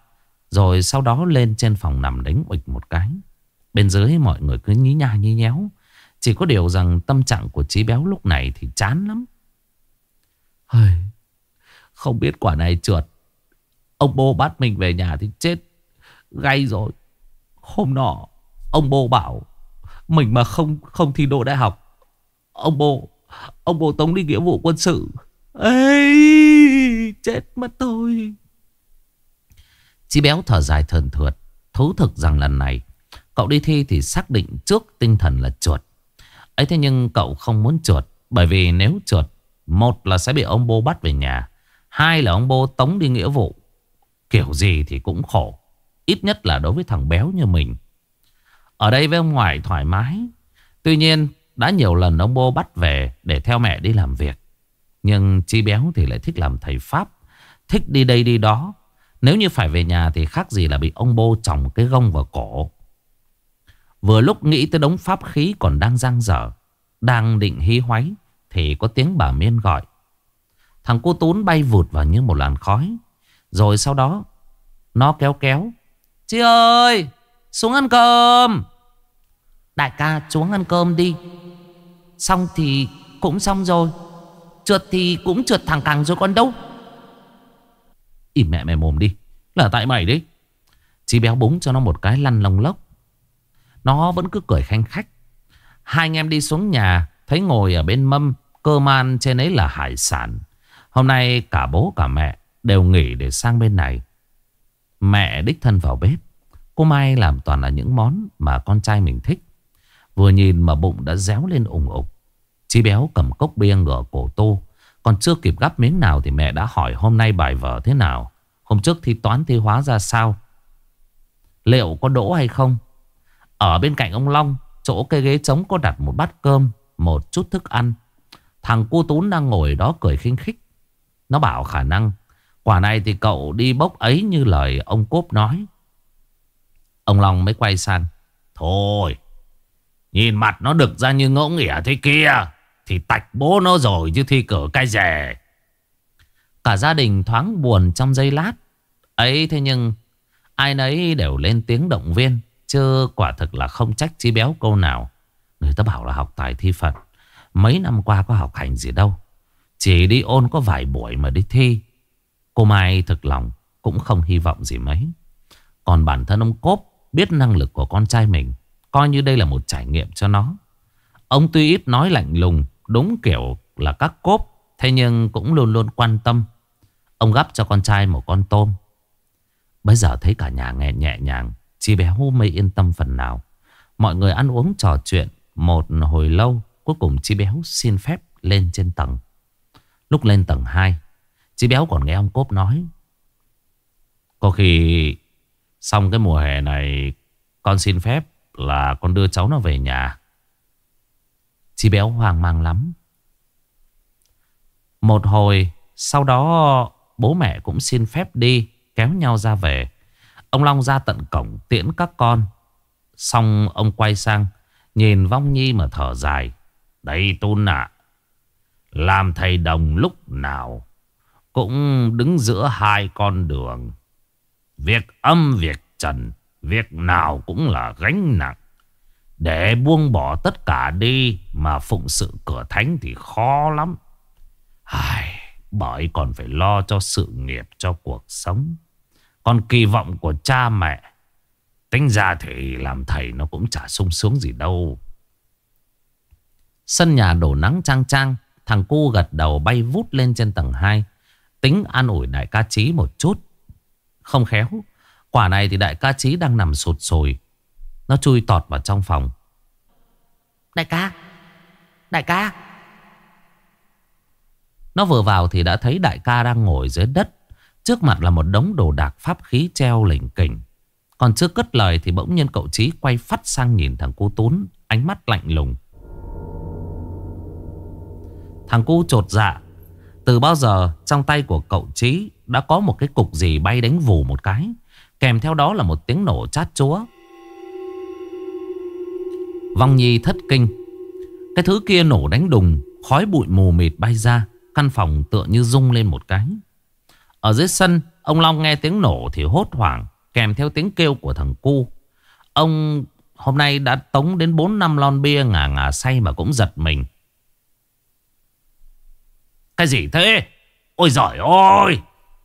Rồi sau đó lên trên phòng nằm đánh bịch một cái. Bên dưới mọi người cứ nhí nha nhí nhéo. Chỉ có điều rằng tâm trạng của Chí béo lúc này thì chán lắm. Hơi, Không biết quả này trượt. Ông bố bắt mình về nhà thì chết Gay rồi. Hôm nọ Ông bố bảo Mình mà không không thi đỗ đại học Ông bố Ông bố tống đi nghĩa vụ quân sự. Ê Chết mất tôi. Chí béo thở dài thờn thượt, Thú thực rằng lần này, Cậu đi thi thì xác định trước tinh thần là chuột. Ấy thế nhưng cậu không muốn chuột, Bởi vì nếu chuột, Một là sẽ bị ông bố bắt về nhà, Hai là ông bố tống đi nghĩa vụ. Kiểu gì thì cũng khổ, Ít nhất là đối với thằng béo như mình. Ở đây với ông ngoại thoải mái, Tuy nhiên đã nhiều lần ông bố bắt về Để theo mẹ đi làm việc, Nhưng Chi béo thì lại thích làm thầy Pháp. Thích đi đây đi đó. Nếu như phải về nhà thì khác gì là bị ông bô trồng cái gông vào cổ. Vừa lúc nghĩ tới đống pháp khí còn đang giang dở, Đang định hí hoáy, Thì có tiếng bà Miên gọi. Thằng cô Tún bay vụt vào như một làn khói, rồi sau đó Nó kéo kéo, Chị ơi, xuống ăn cơm. Đại ca, xuống ăn cơm đi. Xong thì cũng xong rồi, Trượt thì cũng trượt thẳng càng rồi còn đâu. Im mẹ mày mồm đi. Là tại mày đấy. Chí béo búng cho nó một cái lăn lông lốc. Nó vẫn cứ cười khanh khách. Hai anh em đi xuống nhà, Thấy ngồi ở bên mâm, cơ man trên ấy là hải sản. Hôm nay cả bố cả mẹ Đều nghỉ để sang bên này. Mẹ đích thân vào bếp. Cô Mai làm toàn là những món Mà con trai mình thích. Vừa nhìn mà bụng đã réo lên ủng ục. Chí béo cầm cốc bia ngửa cổ tô. Còn chưa kịp gắp miếng nào Thì mẹ đã hỏi hôm nay bài vở thế nào Hôm trước thi toán thi hóa ra sao Liệu có đỗ hay không Ở bên cạnh ông Long Chỗ cây ghế trống có đặt một bát cơm Một chút thức ăn Thằng cu Tún đang ngồi đó cười khinh khích Nó bảo khả năng Quả này thì cậu đi bốc ấy như lời ông Cốp nói. Ông Long mới quay sang. Thôi, nhìn mặt nó đực ra như ngỗ nghỉa thế kia. Thì tạch bố nó rồi chứ thi cử cái rẻ. Cả gia đình thoáng buồn trong giây lát. Ấy thế nhưng ai nấy đều lên tiếng động viên. Chứ quả thực là không trách chi béo câu nào. Người ta bảo là học tài thi Phật. Mấy năm qua có học hành gì đâu. Chỉ đi ôn có vài buổi mà đi thi. Cô Mai thực lòng cũng không hy vọng gì mấy. Còn bản thân ông Cốp biết năng lực của con trai mình. Coi như đây là một trải nghiệm cho nó. Ông tuy ít nói lạnh lùng, đúng kiểu là các cốp. Thế nhưng cũng luôn luôn quan tâm. Ông gắp cho con trai một con tôm. Bây giờ thấy cả nhà nghe nhẹ nhàng. Chị béo mê yên tâm phần nào. Mọi người ăn uống trò chuyện một hồi lâu. Cuối cùng chị béo xin phép lên trên tầng. Lúc lên tầng 2 Chị béo còn nghe ông Cốp nói Có khi Xong cái mùa hè này, Con xin phép là con đưa cháu nó về nhà Chị béo hoang mang lắm. Một hồi Sau đó Bố mẹ cũng xin phép đi Kéo nhau ra về. Ông Long ra tận cổng tiễn các con. Xong ông quay sang Nhìn Vong Nhi mà thở dài. Đây Tôn ạ. Làm thầy đồng lúc nào cũng đứng giữa hai con đường. Việc âm việc trần, việc nào cũng là gánh nặng. Để buông bỏ tất cả đi mà phụng sự cửa thánh thì khó lắm. Ai, Bởi còn phải lo cho sự nghiệp cho cuộc sống. Còn kỳ vọng của cha mẹ Tính ra thì làm thầy nó cũng chả sung sướng gì đâu. Sân nhà đổ nắng trang trang Thằng cu gật đầu bay vút lên trên tầng 2 Tính an ủi đại ca trí một chút. Không khéo Quả này thì đại ca trí đang nằm sụt sùi. Nó chui tọt vào trong phòng. Đại ca. Đại ca. Nó vừa vào thì đã thấy đại ca đang ngồi dưới đất. Trước mặt là một đống đồ đạc pháp khí treo lỉnh kỉnh. Còn chưa cất lời thì bỗng nhiên cậu trí quay phát sang nhìn thằng cu tún Ánh mắt lạnh lùng. Thằng cu trột dạ Từ bao giờ trong tay của cậu trí Đã có một cái cục gì bay đánh vù một cái? Kèm theo đó là một tiếng nổ chát chúa Vong Nhi thất kinh. Cái thứ kia nổ đánh đùng, Khói bụi mù mịt bay ra, Căn phòng tựa như rung lên một cái. Ở dưới sân, Ông Long nghe tiếng nổ thì hốt hoảng, Kèm theo tiếng kêu của thằng cu. Ông hôm nay đã tống đến 4 năm lon bia ngà ngà say mà cũng giật mình. Cái gì thế? Ôi giỏi ôi!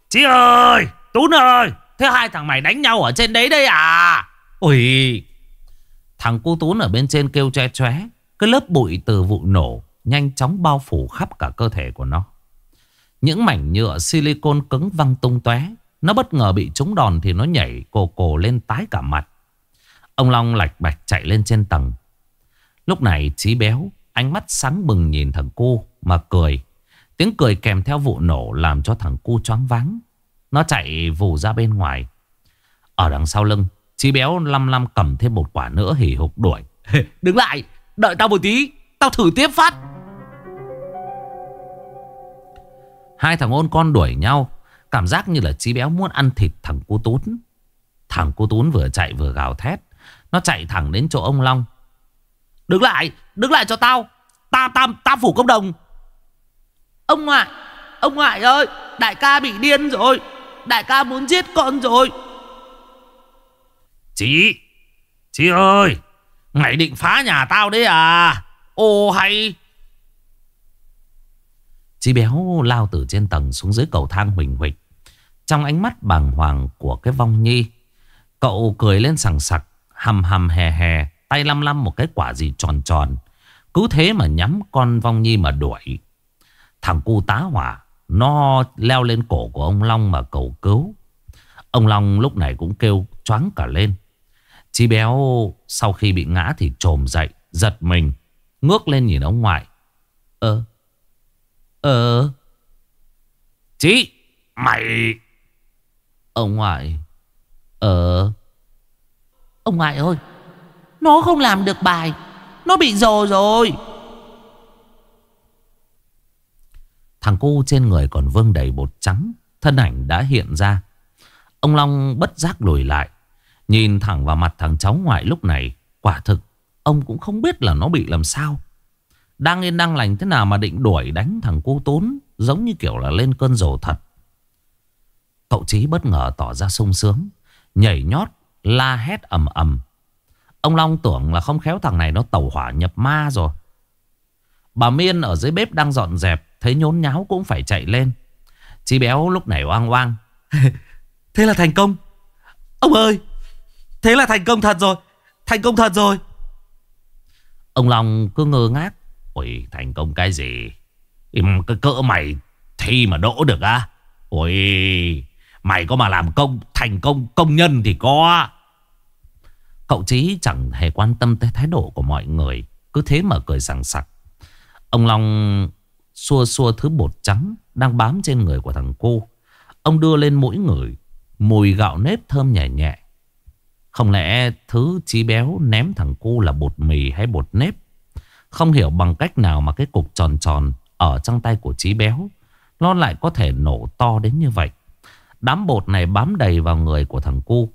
Chí ơi! Tún ơi Thế hai thằng mày đánh nhau ở trên đấy đây à? Ôi! Thằng cu tún ở bên trên kêu che che Cái lớp bụi từ vụ nổ Nhanh chóng bao phủ khắp cả cơ thể của nó. Những mảnh nhựa silicon cứng văng tung tóe. Nó bất ngờ bị trúng đòn Thì nó nhảy cổ cổ lên tái cả mặt. Ông Long lạch bạch chạy lên trên tầng. Lúc này trí béo, Ánh mắt sáng bừng nhìn thằng cu Mà cười. Tiếng cười kèm theo vụ nổ Làm cho thằng cu choáng váng. Nó chạy vù ra bên ngoài. Ở đằng sau lưng Chí béo lăm lăm cầm thêm một quả nữa hỉ hục đuổi. Đứng lại, Đợi tao một tí, Tao thử tiếp phát. Hai thằng ôn con đuổi nhau, Cảm giác như là chí béo muốn ăn thịt thằng cu tún. Thằng cu tún vừa chạy vừa gào thét, Nó chạy thẳng đến chỗ ông Long. Đứng lại Đứng lại cho tao, Ta ta ta phủ công đồng. Ông ngoại Ông ngoại ơi, Đại ca bị điên rồi, Đại ca muốn giết con rồi. Chị Chị ơi, Mày định phá nhà tao đấy à? Ô, hay. Chị béo lao từ trên tầng xuống dưới cầu thang huỳnh huỳnh Trong ánh mắt bàng hoàng của cái vong nhi, Cậu cười lên sằng sặc Hầm hầm hè hè, Tay lăm lăm một cái quả gì tròn tròn. Cứ thế mà nhắm con vong nhi mà đuổi. Thằng cu tá hỏa, Nó leo lên cổ của ông Long mà cầu cứu. Ông Long lúc này cũng kêu choáng cả lên. Chí béo sau khi bị ngã thì trồm dậy, Giật mình, Ngước lên nhìn ông ngoại. Ờ Ờ. Chí, Mày Ông ngoại Ờ. Ông ngoại ơi, Nó không làm được bài, Nó bị rồ rồi. Thằng cu trên người còn vương đầy bột trắng, Thân ảnh đã hiện ra. Ông Long bất giác lùi lại Nhìn thẳng vào mặt thằng cháu ngoại lúc này, Quả thực, Ông cũng không biết là nó bị làm sao. Đang yên đang lành thế nào mà định đuổi đánh thằng cô tốn, Giống như kiểu là lên cơn rồ thật. Cậu Chí bất ngờ tỏ ra sung sướng, Nhảy nhót, La hét ầm ầm. Ông Long tưởng là không khéo thằng này nó tẩu hỏa nhập ma rồi. Bà Miên ở dưới bếp đang dọn dẹp, Thấy nhốn nháo cũng phải chạy lên. Chí béo lúc này oang oang. Thế là thành công. Ông ơi! Thế là thành công thật rồi. Thành công thật rồi. Ông Long cứ ngơ ngác. Ôi, thành công cái gì? Cái cỡ mày thi mà đỗ được á. Ôi, Mày có mà làm công, Thành công công nhân thì có Cậu Chí chẳng hề quan tâm tới thái độ của mọi người. Cứ thế mà cười sảng sặc. Ông Long xua xua thứ bột trắng Đang bám trên người của thằng cô Ông đưa lên mũi người. Mùi gạo nếp thơm nhẹ nhẹ. Không lẽ thứ chí béo ném thằng cu là bột mì hay bột nếp? Không hiểu bằng cách nào mà cái cục tròn tròn Ở trong tay của chí béo, Nó lại có thể nổ to đến như vậy. Đám bột này bám đầy vào người của thằng cu.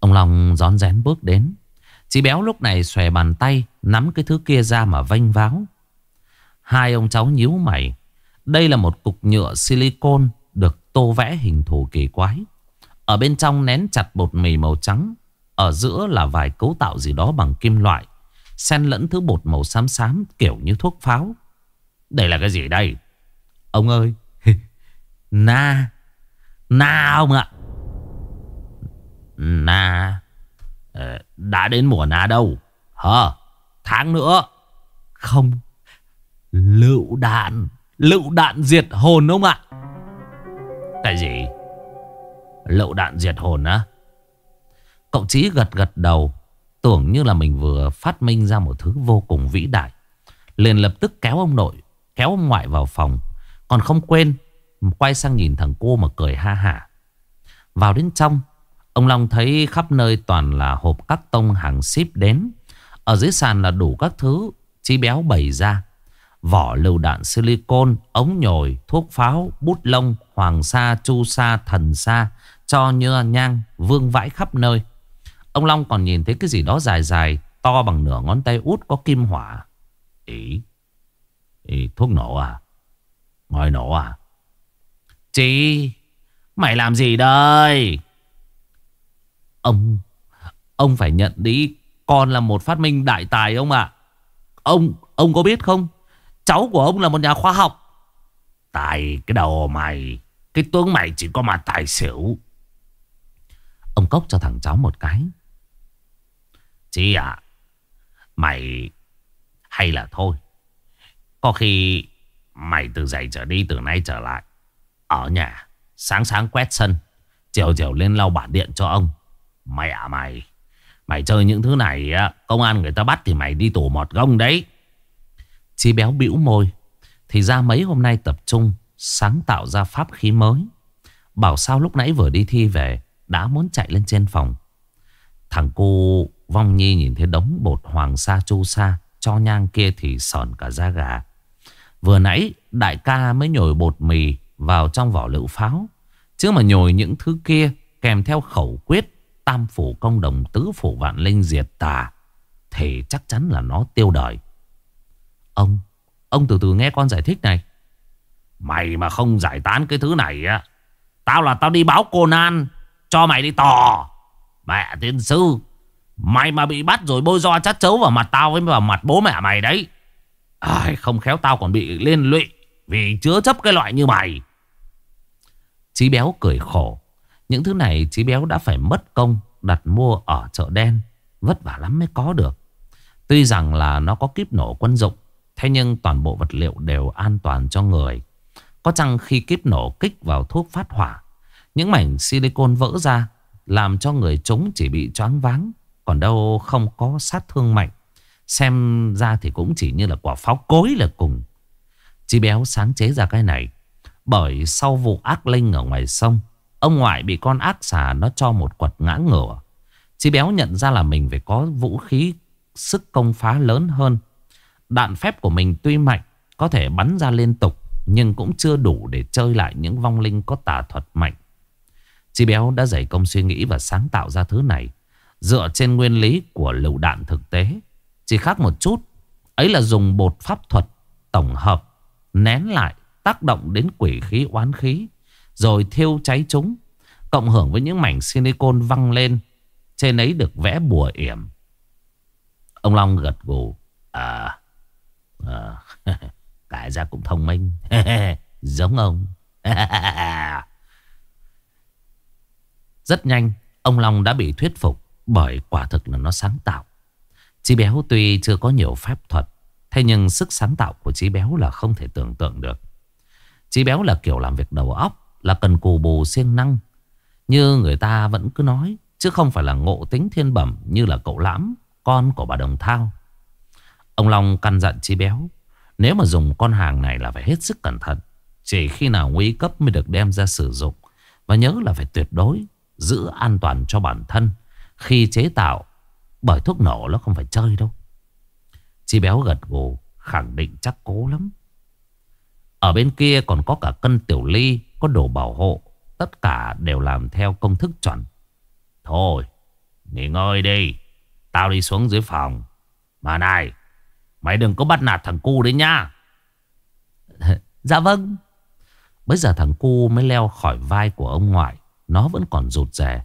Ông Long gión rén bước đến. Chí béo lúc này xòe bàn tay, Nắm cái thứ kia ra mà vanh váo. Hai ông cháu nhíu mày. Đây là một cục nhựa silicon Được tô vẽ hình thù kỳ quái. Ở bên trong nén chặt bột mì màu trắng. Ở giữa là vài cấu tạo gì đó bằng kim loại. Xen lẫn thứ bột màu xám xám, Kiểu như thuốc pháo. Đây là cái gì đây? Ông ơi. Na. Na ông ạ. Na. Ờ, đã đến mùa na đâu? Hờ Tháng nữa. Không. Lựu đạn. Lựu đạn diệt hồn ông ạ. Cái gì? Lựu đạn diệt hồn á. Cậu Chí gật gật đầu Tưởng như là mình vừa phát minh ra một thứ vô cùng vĩ đại. Liền lập tức kéo ông nội Kéo ông ngoại vào phòng. Còn không quên Quay sang nhìn thằng cô mà cười ha hả. Vào đến trong Ông Long thấy khắp nơi toàn là hộp các tông hàng ship đến. Ở dưới sàn là đủ các thứ Chí béo bày ra. Vỏ lựu đạn silicon Ống nhồi, thuốc pháo, bút lông Hoàng sa, chu sa, thần sa. Cho nhơ nhang, vương vãi khắp nơi. Ông Long còn nhìn thấy cái gì đó dài dài To bằng nửa ngón tay út có kim hỏa. Ý Ý thuốc nổ à? Ngòi nổ à? Chị Mày làm gì đây? Ông Ông phải nhận đi Con là một phát minh đại tài ông ạ. Ông Ông có biết không? Cháu của ông là một nhà khoa học. Tài cái đầu mày Cái tướng mày chỉ có mà tài xỉu. Ông Cốc cho thằng cháu một cái. Chị ạ, Mày Hay là thôi. Có khi Mày từ dậy trở đi, từ nay trở lại, Ở nhà, Sáng sáng quét sân, Chiều chiều lên lau bản điện cho ông. Mày à mày Mày chơi những thứ này Công an người ta bắt thì mày đi tù một gông đấy. Chí béo bĩu môi, Thì ra mấy hôm nay tập trung Sáng tạo ra pháp khí mới. Bảo sao lúc nãy vừa đi thi về đã muốn chạy lên trên phòng. Thằng cô Vong Nhi nhìn thấy đống bột hoàng sa chu sa, Cho nhang kia thì sờn cả da gà. Vừa nãy, đại ca mới nhồi bột mì Vào trong vỏ lựu pháo. Chứ mà nhồi những thứ kia Kèm theo khẩu quyết, Tam phủ công đồng, tứ phủ vạn linh diệt tà, Thì chắc chắn là nó tiêu đời. Ông Ông từ từ nghe con giải thích này. Mày mà không giải tán cái thứ này á, Tao là tao đi báo cô Nan cho mày đi tò. Mẹ tiên sư Mày mà bị bắt rồi bôi do chát chấu vào mặt tao với vào mặt bố mẹ mày đấy. À, Không khéo tao còn bị liên lụy Vì chứa chấp cái loại như mày. Chí béo cười khổ. Những thứ này chí béo đã phải mất công Đặt mua ở chợ đen. Vất vả lắm mới có được. Tuy rằng là nó có kíp nổ quân dụng Thế nhưng toàn bộ vật liệu đều an toàn cho người. Có chăng khi kíp nổ kích vào thuốc phát hỏa những mảnh silicon vỡ ra, Làm cho người chúng chỉ bị choáng váng, Còn đâu không có sát thương mạnh. Xem ra thì cũng chỉ như là quả pháo cối là cùng. Chi béo sáng chế ra cái này, Bởi sau vụ ác linh ở ngoài sông, Ông ngoại bị con ác xà nó cho một quật ngã ngửa. Chi béo nhận ra là mình phải có vũ khí, sức công phá lớn hơn. Đạn phép của mình tuy mạnh, Có thể bắn ra liên tục, Nhưng cũng chưa đủ để chơi lại những vong linh có tà thuật mạnh. Chi béo đã dày công suy nghĩ và sáng tạo ra thứ này Dựa trên nguyên lý của lựu đạn thực tế. Chỉ khác một chút Ấy là dùng bột pháp thuật tổng hợp Nén lại tác động đến quỷ khí oán khí Rồi thiêu cháy chúng Cộng hưởng với những mảnh silicon văng lên Trên ấy được vẽ bùa yểm. Ông Long gật gù À À, cả ra cũng thông minh Giống ông. Rất nhanh, Ông Long đã bị thuyết phục Bởi quả thực là nó sáng tạo. Chí béo tuy chưa có nhiều phép thuật, Thế nhưng sức sáng tạo của Chí béo là không thể tưởng tượng được. Chí béo là kiểu làm việc đầu óc, Là cần cù bù siêng năng. Như người ta vẫn cứ nói, Chứ không phải là ngộ tính thiên bẩm Như là cậu lãm, Con của bà Đồng Thao. Ông Long căn dặn Chi Béo, Nếu mà dùng con hàng này là phải hết sức cẩn thận, Chỉ khi nào nguy cấp mới được đem ra sử dụng, Và nhớ là phải tuyệt đối Giữ an toàn cho bản thân. Khi chế tạo, Bởi thuốc nổ nó không phải chơi đâu. Chi Béo gật gù, Khẳng định chắc cố lắm. Ở bên kia còn có cả cân tiểu ly, Có đồ bảo hộ, Tất cả đều làm theo công thức chuẩn. Thôi, Nghỉ ngơi đi, Tao đi xuống dưới phòng. Mà này, Mày đừng có bắt nạt thằng cu đấy nha Dạ vâng. Bây giờ thằng cu mới leo khỏi vai của ông ngoại. Nó vẫn còn rụt rè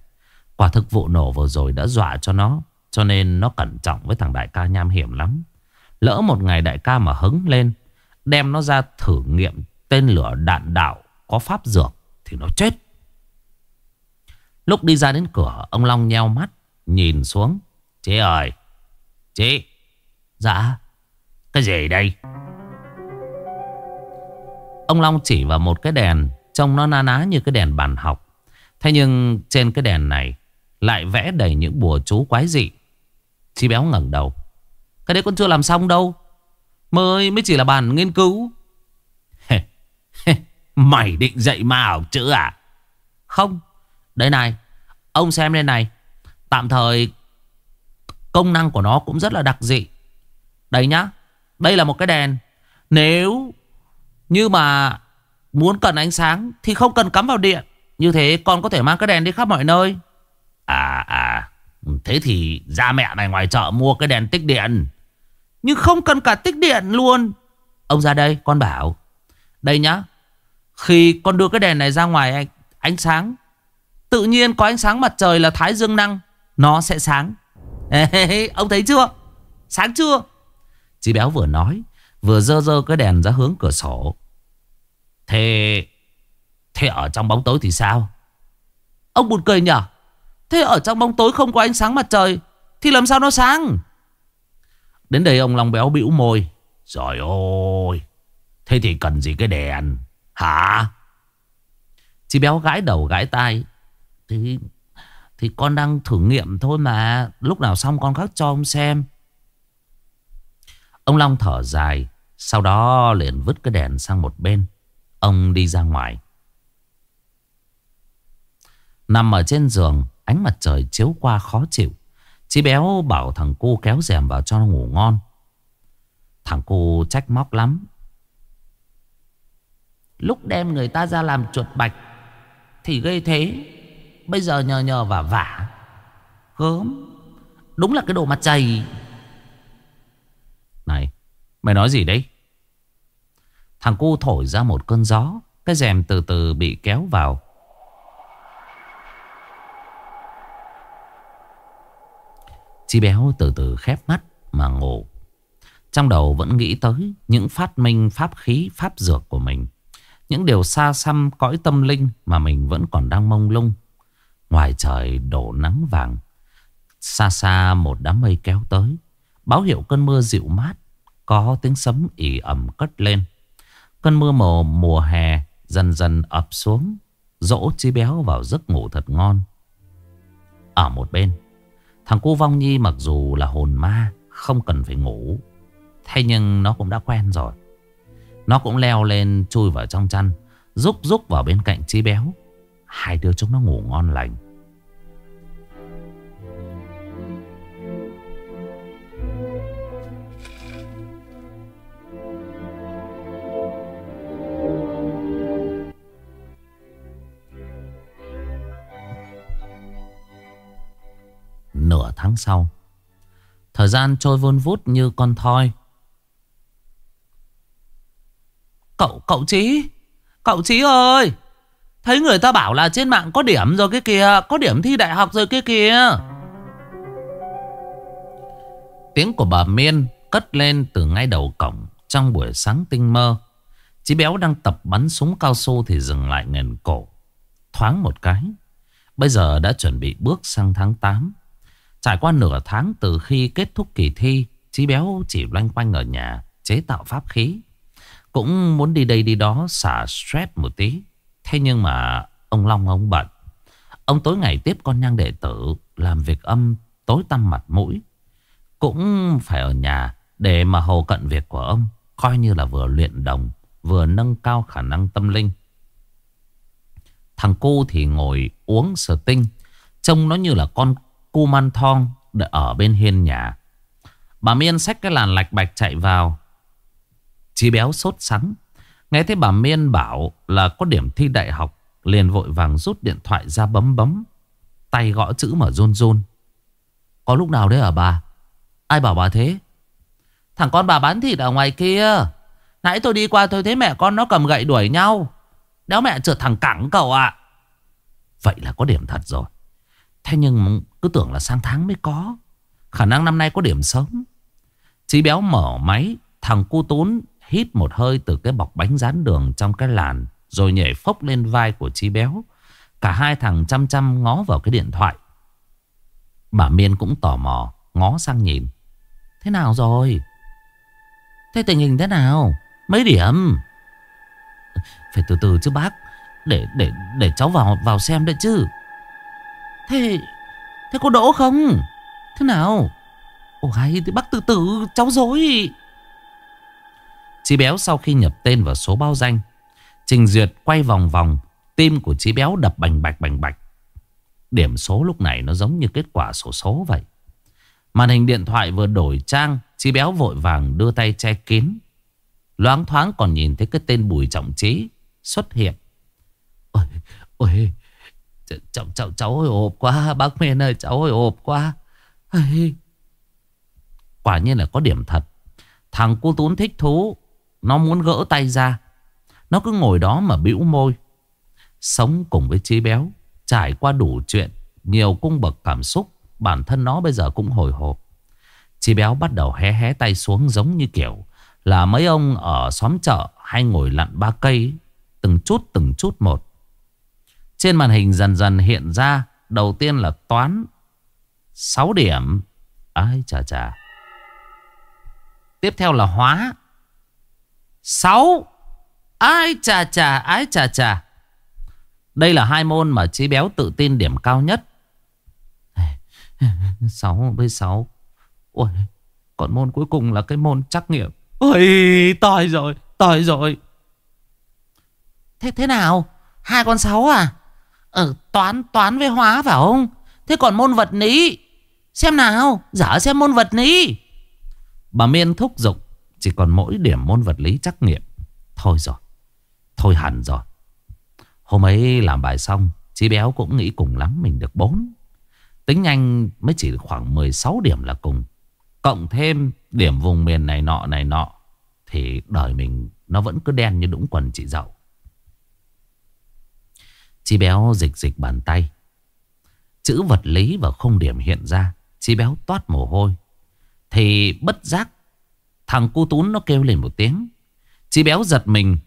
Quả thực vụ nổ vừa rồi đã dọa cho nó Cho nên nó cẩn trọng với thằng đại ca nham hiểm lắm Lỡ một ngày đại ca mà hứng lên Đem nó ra thử nghiệm tên lửa đạn đạo có pháp dược thì nó chết. Lúc đi ra đến cửa, ông Long nheo mắt, nhìn xuống. Chị ơi, chị. Dạ, cái gì đây? Ông Long chỉ vào một cái đèn, trông nó na ná như cái đèn bàn học. Thế nhưng trên cái đèn này lại vẽ đầy những bùa chú quái dị. Chi béo ngẩng đầu. Cái đấy con chưa làm xong đâu. Mới mới chỉ là bàn nghiên cứu. Mày định dạy ma học chữ à? Không. Đây này. Ông xem đây này. Tạm thời, công năng của nó cũng rất là đặc dị. Đây nhá. Đây là một cái đèn. Nếu như mà muốn cần ánh sáng thì không cần cắm vào điện. Như thế con có thể mang cái đèn đi khắp mọi nơi. À à. Thế thì ra mẹ mày ngoài chợ mua cái đèn tích điện. Nhưng không cần cả tích điện luôn. Ông ra đây con bảo. Đây nhá. Khi con đưa cái đèn này ra ngoài ánh, ánh sáng. Tự nhiên có ánh sáng mặt trời là thái dương năng. Nó sẽ sáng. Ê, ông thấy chưa? Sáng chưa? Chị béo vừa nói. Vừa dơ dơ cái đèn ra hướng cửa sổ. Thế... Thế ở trong bóng tối thì sao? Ông buồn cười nhở? Thế ở trong bóng tối không có ánh sáng mặt trời, Thì làm sao nó sáng? Đến đây ông Long béo bĩu môi. Trời ơi, Thế thì cần gì cái đèn? Hả? Chị béo gãi đầu gãi tai. Thì Thì con đang thử nghiệm thôi mà, Lúc nào xong con khắc cho ông xem. Ông Long thở dài, Sau đó liền vứt cái đèn sang một bên. Ông đi ra ngoài. Nằm ở trên giường, Ánh mặt trời chiếu qua khó chịu. Chí béo bảo thằng cu kéo rèm vào cho nó ngủ ngon. Thằng cu trách móc lắm. Lúc đem người ta ra làm chuột bạch Thì gây thế. Bây giờ nhờ nhờ vả vả. Gớm. Đúng là cái đồ mặt chày. Này, Mày nói gì đấy? Thằng cu thổi ra một cơn gió. Cái rèm từ từ bị kéo vào. Chi béo từ từ khép mắt mà ngủ. Trong đầu vẫn nghĩ tới những phát minh pháp khí pháp dược của mình. Những điều xa xăm cõi tâm linh mà mình vẫn còn đang mông lung. Ngoài trời đổ nắng vàng. Xa xa một đám mây kéo tới. Báo hiệu cơn mưa dịu mát. Có tiếng sấm ỉ ẩm cất lên. Cơn mưa mùa, mùa hè dần dần ập xuống. Dỗ chi béo vào giấc ngủ thật ngon. Ở một bên. Thằng cô Vong Nhi mặc dù là hồn ma, Không cần phải ngủ, Thế nhưng nó cũng đã quen rồi. Nó cũng leo lên chui vào trong chăn, Rúc rúc vào bên cạnh Chi Béo. Hai đứa chúng nó ngủ ngon lành. Nửa tháng sau. Thời gian trôi vun vút như con thoi. Cậu, cậu Chí, cậu Chí ơi, thấy người ta bảo là trên mạng có điểm rồi cái kìa, có điểm thi đại học rồi cái kìa. Tiếng của bà Miên cất lên từ ngay đầu cổng trong buổi sáng tinh mơ. Chí béo đang tập bắn súng cao su thì dừng lại ngần cổ. Thoáng một cái. Bây giờ đã chuẩn bị bước sang tháng 8. Trải qua nửa tháng từ khi kết thúc kỳ thi, Chí Béo chỉ loanh quanh ở nhà chế tạo pháp khí. Cũng muốn đi đây đi đó xả stress một tí. Thế nhưng mà ông Long ông bận. Ông tối ngày tiếp con nhang đệ tử làm việc âm tối tăm mặt mũi. Cũng phải ở nhà để mà hầu cận việc của ông. Coi như là vừa luyện đồng, vừa nâng cao khả năng tâm linh. Thằng cô thì ngồi uống sờ tinh. Trông nó như là con Cu Man Thong ở bên hiên nhà. Bà Miên xách cái làn lạch bạch chạy vào. Chí béo sốt sắng. Nghe thấy bà Miên bảo là có điểm thi đại học. Liền vội vàng rút điện thoại ra bấm bấm. Tay gõ chữ mà run run. Có lúc nào đấy hả bà? Ai bảo bà thế? Thằng con bà bán thịt ở ngoài kia. Nãy tôi đi qua tôi thấy mẹ con nó cầm gậy đuổi nhau. Đéo mẹ trượt thằng cẳng cậu ạ. Vậy là có điểm thật rồi. Thế nhưng cứ tưởng là sang tháng mới có Khả năng năm nay có điểm sớm Chí béo mở máy, Thằng cu tún hít một hơi từ cái bọc bánh rán đường trong cái làn. Rồi nhảy phốc lên vai của Chi Béo. Cả hai thằng chăm chăm ngó vào cái điện thoại. Bà Miên cũng tò mò, ngó sang nhìn. Thế nào rồi? Thế tình hình thế nào? Mấy điểm? Phải từ từ chứ bác. Để để để cháu vào vào xem đấy chứ. Thế thế có đỗ không? Thế nào? Ồ hay thì bác từ từ cháu dối. Chị béo sau khi nhập tên vào số bao danh Trình duyệt quay vòng vòng Tim của chị béo đập bành bạch bành bạch Điểm số lúc này nó giống như kết quả sổ số vậy Màn hình điện thoại vừa đổi trang Chị béo vội vàng đưa tay che kín Loáng thoáng còn nhìn thấy cái tên Bùi Trọng Trí xuất hiện Ôi, ôi cháu, cháu, cháu hồi hộp quá Bác Miên ơi cháu hồi hộp quá. Quả nhiên là có điểm thật. Thằng cô Tún thích thú Nó muốn gỡ tay ra. Nó cứ ngồi đó mà bĩu môi. Sống cùng với Chí Béo Trải qua đủ chuyện Nhiều cung bậc cảm xúc Bản thân nó bây giờ cũng hồi hộp. Chí Béo bắt đầu hé hé tay xuống giống như kiểu Là mấy ông ở xóm chợ Hay ngồi lặn ba cây Từng chút từng chút một. Trên màn hình dần dần hiện ra, Đầu tiên là toán 6 điểm. Ai chà chà. Tiếp theo là hóa 6 Ai chà chà Ai chà chà. Đây là hai môn mà Chí Béo tự tin điểm cao nhất. 6 với 6 Ôi, Còn môn cuối cùng là cái môn trắc nghiệm. Ôi, tỏi rồi Tỏi rồi. Thế thế nào? Hai con sáu à? Ờ toán toán với hóa phải không? Thế còn môn vật lý, Xem nào Dở xem môn vật lý. Bà Miên thúc giục, Chỉ còn mỗi điểm môn vật lý trắc nghiệm. Thôi rồi, Thôi hẳn rồi. Hôm ấy làm bài xong Chí béo cũng nghĩ cùng lắm, mình được 4 Tính nhanh mới chỉ khoảng 16 điểm là cùng. Cộng thêm điểm vùng miền này nọ này nọ, Thì đời mình nó vẫn cứ đen như đũng quần chị dậu chi béo dịch dịch bàn tay Chữ vật lý và không điểm hiện ra chi béo toát mồ hôi Thì bất giác Thằng cu tún nó kêu lên một tiếng chi béo giật mình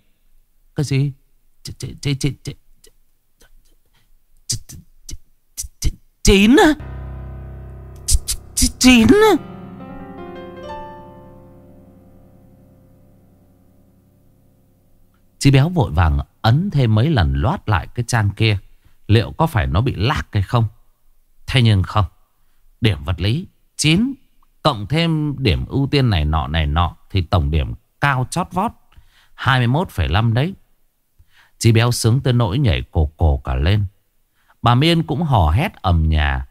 Cái gì Chín á Chín á Chí béo vội vàng ấn thêm mấy lần loát lại cái trang kia. Liệu có phải nó bị lag hay không? Thế nhưng không. Điểm vật lý 9 cộng thêm điểm ưu tiên này nọ này nọ thì tổng điểm cao chót vót 21,5 đấy. Chí béo sướng tới nỗi nhảy cổ cổ cả lên. Bà Miên cũng hò hét ầm nhà.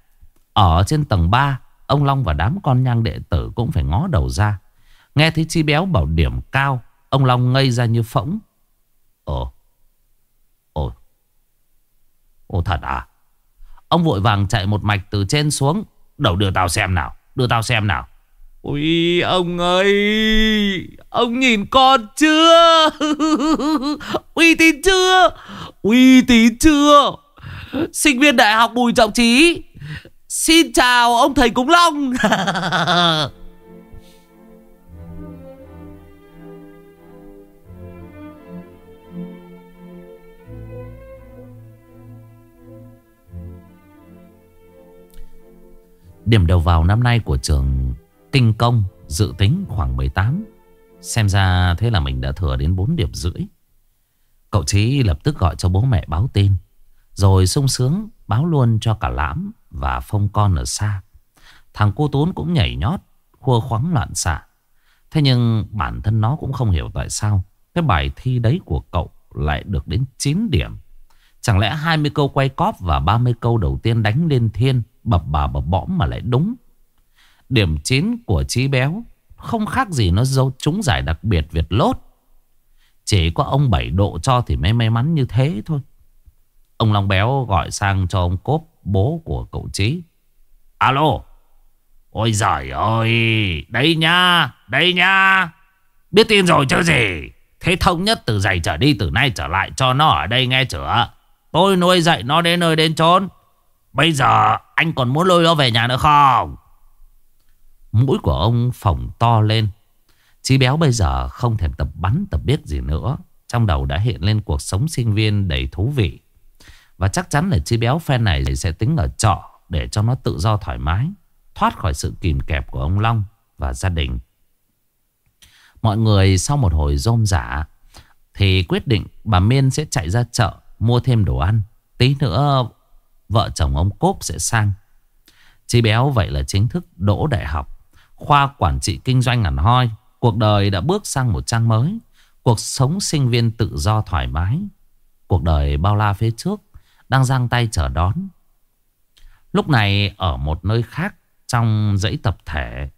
Ở trên tầng 3, ông Long và đám con nhang đệ tử cũng phải ngó đầu ra. Nghe thấy Chi béo bảo điểm cao, ông Long ngây ra như phỗng. Ồ, ồ, ồ thật à? Ông vội vàng chạy một mạch từ trên xuống. Đầu đưa tao xem nào, đưa tao xem nào. Ôi ông ơi Ông nhìn con chưa Uy tín chưa Uy tín chưa Sinh viên đại học Bùi Trọng Trí Xin chào ông thầy Cúng Long Điểm đầu vào năm nay của trường Kinh công dự tính khoảng 18 Xem ra thế là mình đã thừa đến 4 điểm rưỡi. Cậu Chí lập tức gọi cho bố mẹ báo tin, Rồi sung sướng báo luôn cho cả Lãm và Phong con ở xa. Thằng cô Tốn cũng nhảy nhót, Khua khoáng loạn xạ. Thế nhưng bản thân nó cũng không hiểu tại sao Cái bài thi đấy của cậu lại được đến 9 điểm. Chẳng lẽ 20 câu quay cóp và 30 câu đầu tiên đánh lên thiên Bập bà bập bõm mà lại đúng. Điểm 9 của Chí Béo Không khác gì nó dấu trúng giải đặc biệt Việt lốt. Chỉ có ông bảy độ cho thì mới may mắn như thế thôi. Ông Long Béo gọi sang cho ông Cốp Bố của cậu Chí. Alo. Ôi giời ơi, Đây nha Đây nha. Biết tin rồi chứ gì? Thế thống nhất từ giày trở đi, từ nay trở lại Cho nó ở đây nghe chưa? Tôi nuôi dạy nó đến nơi đến chốn. Bây giờ anh còn muốn lôi nó về nhà nữa không? Mũi của ông phồng to lên. Chí béo bây giờ không thèm tập bắn, tập biết gì nữa. Trong đầu đã hiện lên cuộc sống sinh viên đầy thú vị. Và chắc chắn là Chí béo fan này sẽ tính ở trọ Để cho nó tự do thoải mái, Thoát khỏi sự kìm kẹp của ông Long và gia đình. Mọi người sau một hồi rôm rả Thì quyết định bà Miên sẽ chạy ra chợ Mua thêm đồ ăn. Tí nữa vợ chồng ông Cốp sẽ sang. Chí béo vậy là chính thức đỗ đại học, Khoa quản trị kinh doanh hẳn hoi. Cuộc đời đã bước sang một trang mới. Cuộc sống sinh viên tự do thoải mái. Cuộc đời bao la phía trước, Đang giang tay chờ đón. Lúc này ở một nơi khác Trong dãy tập thể.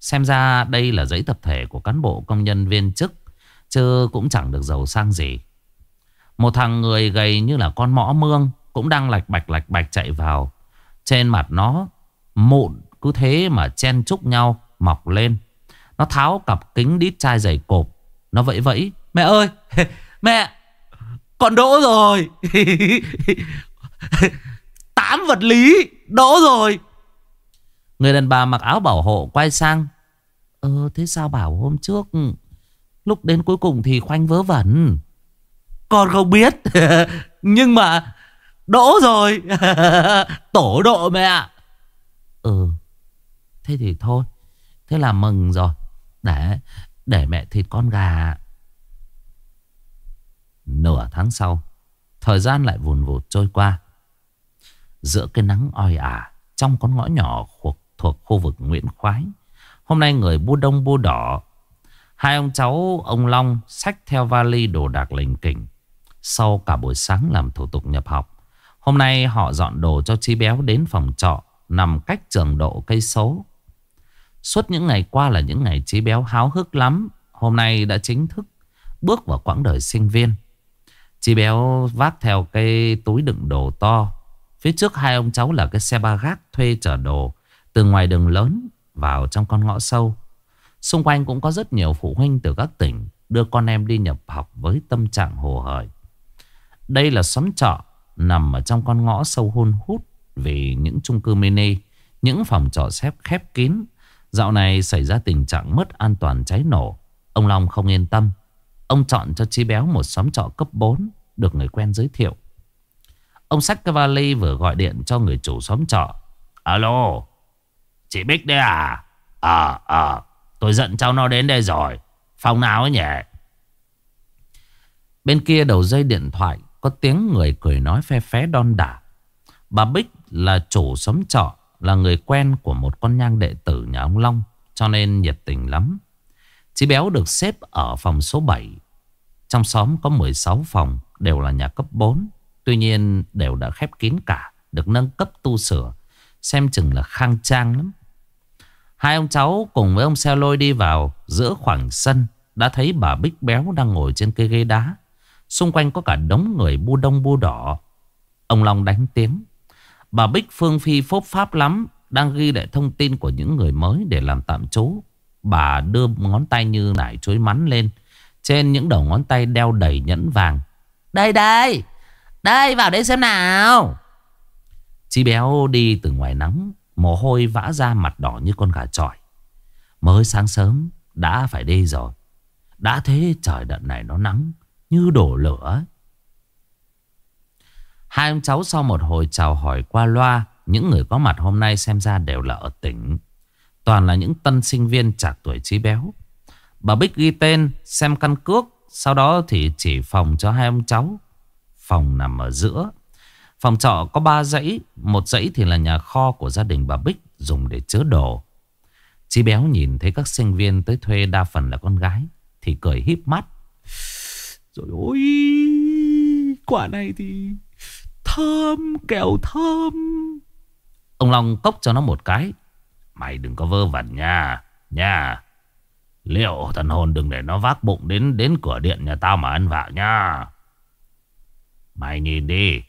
Xem ra đây là dãy tập thể của cán bộ công nhân viên chức, Chứ cũng chẳng được giàu sang gì. Một thằng người gầy như là con mõ mương cũng đang lạch bạch lạch bạch chạy vào. Trên mặt nó Mụn cứ thế mà chen chúc nhau, Mọc lên. Nó tháo cặp kính đít chai giày cộp. Nó vẫy vẫy, Mẹ ơi, Mẹ, Con đỗ rồi. Tám vật lý, Đỗ rồi. Người đàn bà mặc áo bảo hộ quay sang. Ờ thế sao bảo hôm trước, Lúc đến cuối cùng thì khoanh vớ vẩn? Con không biết, Nhưng mà Đỗ rồi. Tổ độ mẹ Ừ. Thế thì thôi. Thế là mừng rồi. Để để mẹ thịt con gà Nửa tháng sau Thời gian lại vùn vụt trôi qua. Giữa cái nắng oi ả Trong con ngõ nhỏ thuộc, thuộc khu vực Nguyễn Khoái Hôm nay người bu đông bu đỏ Hai ông cháu ông Long Xách theo vali đồ đạc lình kỉnh Sau cả buổi sáng làm thủ tục nhập học Hôm nay họ dọn đồ cho Chi Béo đến phòng trọ, Nằm cách trường độ cây số. Suốt những ngày qua là những ngày Chi Béo háo hức lắm. Hôm nay đã chính thức Bước vào quãng đời sinh viên. Chi Béo vác theo cái túi đựng đồ to. Phía trước hai ông cháu là cái xe ba gác thuê chở đồ Từ ngoài đường lớn vào trong con ngõ sâu. Xung quanh cũng có rất nhiều phụ huynh từ các tỉnh Đưa con em đi nhập học với tâm trạng hồ hởi. Đây là xóm trọ Nằm ở trong con ngõ sâu hôn hút Vì những chung cư mini Những phòng trọ xếp khép kín. Dạo này xảy ra tình trạng mất an toàn cháy nổ. Ông Long không yên tâm. Ông chọn cho Chi Béo một xóm trọ cấp 4 Được người quen giới thiệu. Ông sách cái vali vừa gọi điện cho người chủ xóm trọ. Alo Chị Bích đấy à? À, à, Tôi giận cháu nó đến đây rồi. Phòng nào ấy nhỉ? Bên kia đầu dây điện thoại. Có tiếng người cười nói phe phé đon đả. Bà Bích là chủ xóm trọ, Là người quen của một con nhang đệ tử nhà ông Long, Cho nên nhiệt tình lắm. Chị Béo được xếp ở phòng số 7 Trong xóm có 16 phòng, Đều là nhà cấp 4 Tuy nhiên, đều đã khép kín cả, Được nâng cấp tu sửa. Xem chừng là khang trang lắm. Hai ông cháu cùng với ông xe lôi đi vào, Giữa khoảng sân, Đã thấy bà Bích Béo đang ngồi trên cây ghế đá. Xung quanh có cả đống người bu đông bu đỏ. Ông Long đánh tiếng. Bà Bích Phương Phi phốp pháp lắm Đang ghi lại thông tin của những người mới Để làm tạm trú. Bà đưa ngón tay như nải chuối mắn lên. Trên những đầu ngón tay đeo đầy nhẫn vàng. Đây đây! Đây vào đây xem nào! Chi béo đi từ ngoài nắng Mồ hôi vã ra mặt đỏ như con gà trọi Mới sáng sớm Đã phải đi rồi. Đã thế trời đợt này nó nắng như đổ lửa. Hai ông cháu sau một hồi chào hỏi qua loa, Những người có mặt hôm nay xem ra đều là ở tỉnh. Toàn là những tân sinh viên chạc tuổi trí béo. Bà Bích ghi tên, Xem căn cước, Sau đó thì chỉ phòng cho hai ông cháu. Phòng nằm ở giữa. Phòng trọ có ba dãy, Một dãy thì là nhà kho của gia đình bà Bích, Dùng để chứa đồ. Chí béo nhìn thấy các sinh viên tới thuê đa phần là con gái, Thì cười híp mắt. Rồi ôi, Quả này thì Thơm kẹo thơm. Ông Long cốc cho nó một cái. Mày đừng có vơ vẩn nha Nha. Liệu thần hồn đừng để nó vác bụng đến đến cửa điện nhà tao mà ăn vạ nha. Mày nhìn đi.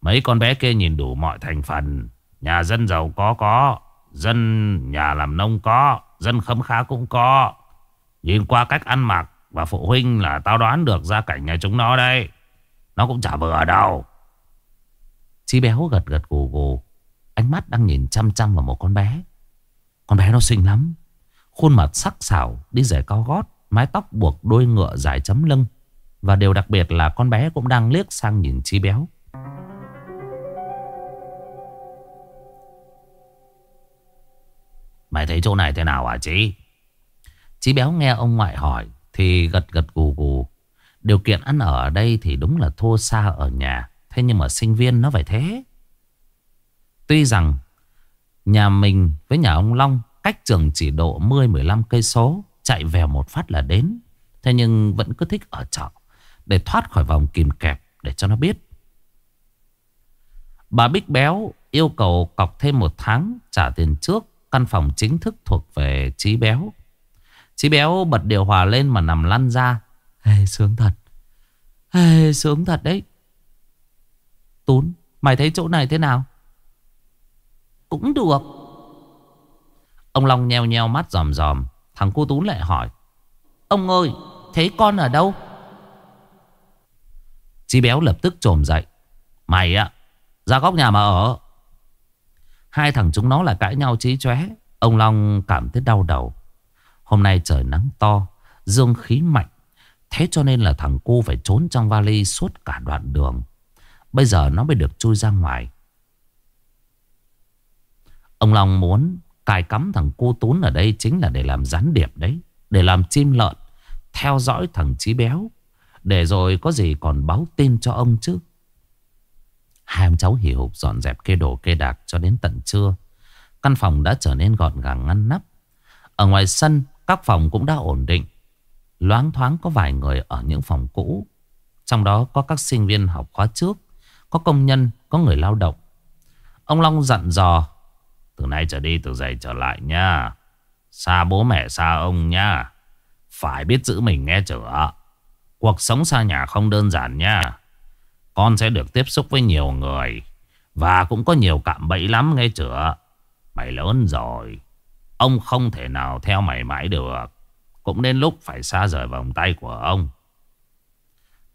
Mấy con bé kia nhìn đủ mọi thành phần. Nhà dân giàu có có, Dân nhà làm nông có, Dân khấm khá cũng có. Nhìn qua cách ăn mặc và phụ huynh là tao đoán được gia cảnh nhà chúng nó đây Nó cũng chả vừa đâu. Chi béo gật gật gù gù. Ánh mắt đang nhìn chăm chăm vào một con bé. Con bé nó xinh lắm. Khuôn mặt sắc sảo, Đi giày cao gót, Mái tóc buộc đuôi ngựa dài chấm lưng. Và điều đặc biệt là con bé cũng đang liếc sang nhìn chi Béo. Mày thấy chỗ này thế nào à, hả chị? Chí Béo nghe ông ngoại hỏi. Thì gật gật gù gù. Điều kiện ăn ở ở đây thì đúng là thua xa ở nhà. Thế nhưng mà sinh viên nó phải thế. Tuy rằng Nhà mình với nhà ông Long Cách trường chỉ độ 10-15 cây số, Chạy về một phát là đến. Thế nhưng vẫn cứ thích ở trọ Để thoát khỏi vòng kìm kẹp Để cho nó biết. Bà Bích Béo yêu cầu cọc thêm một tháng Trả tiền trước, Căn phòng chính thức thuộc về trí Béo. Chí Béo bật điều hòa lên mà nằm lăn ra. Ê, Sướng thật. Ê, Sướng thật đấy. Tún Mày thấy chỗ này thế nào? Cũng được. Ông Long nheo nheo mắt giòm giòm. Thằng cô Tún lại hỏi. Ông ơi Thế con ở đâu? Chí béo lập tức trồm dậy. Mày ạ Ra góc nhà mà ở. Hai thằng chúng nó là cãi nhau trí chóe. Ông Long cảm thấy đau đầu. Hôm nay trời nắng to, Dương khí mạnh, Thế cho nên là thằng cô phải trốn trong vali suốt cả đoạn đường. Bây giờ nó mới được chui ra ngoài. Ông Long muốn cài cắm thằng cô Tún ở đây chính là để làm gián điệp đấy, Để làm chim lợn, Theo dõi thằng Chí Béo. Để rồi có gì còn báo tin cho ông chứ. Hai ông cháu hì hục dọn dẹp kê đồ kê đạc cho đến tận trưa. Căn phòng đã trở nên gọn gàng ngăn nắp. Ở ngoài sân các phòng cũng đã ổn định. Loáng thoáng có vài người ở những phòng cũ. Trong đó có các sinh viên học khóa trước Có công nhân, có người lao động. Ông Long dặn dò Từ nay trở đi từ giày trở lại nha. Xa bố mẹ xa ông nha. Phải biết giữ mình nghe chữa Cuộc sống xa nhà không đơn giản nha. Con sẽ được tiếp xúc với nhiều người Và cũng có nhiều cạm bẫy lắm nghe chữa Mày lớn rồi. Ông không thể nào theo mày mãi được. Cũng đến lúc phải xa rời vòng tay của ông.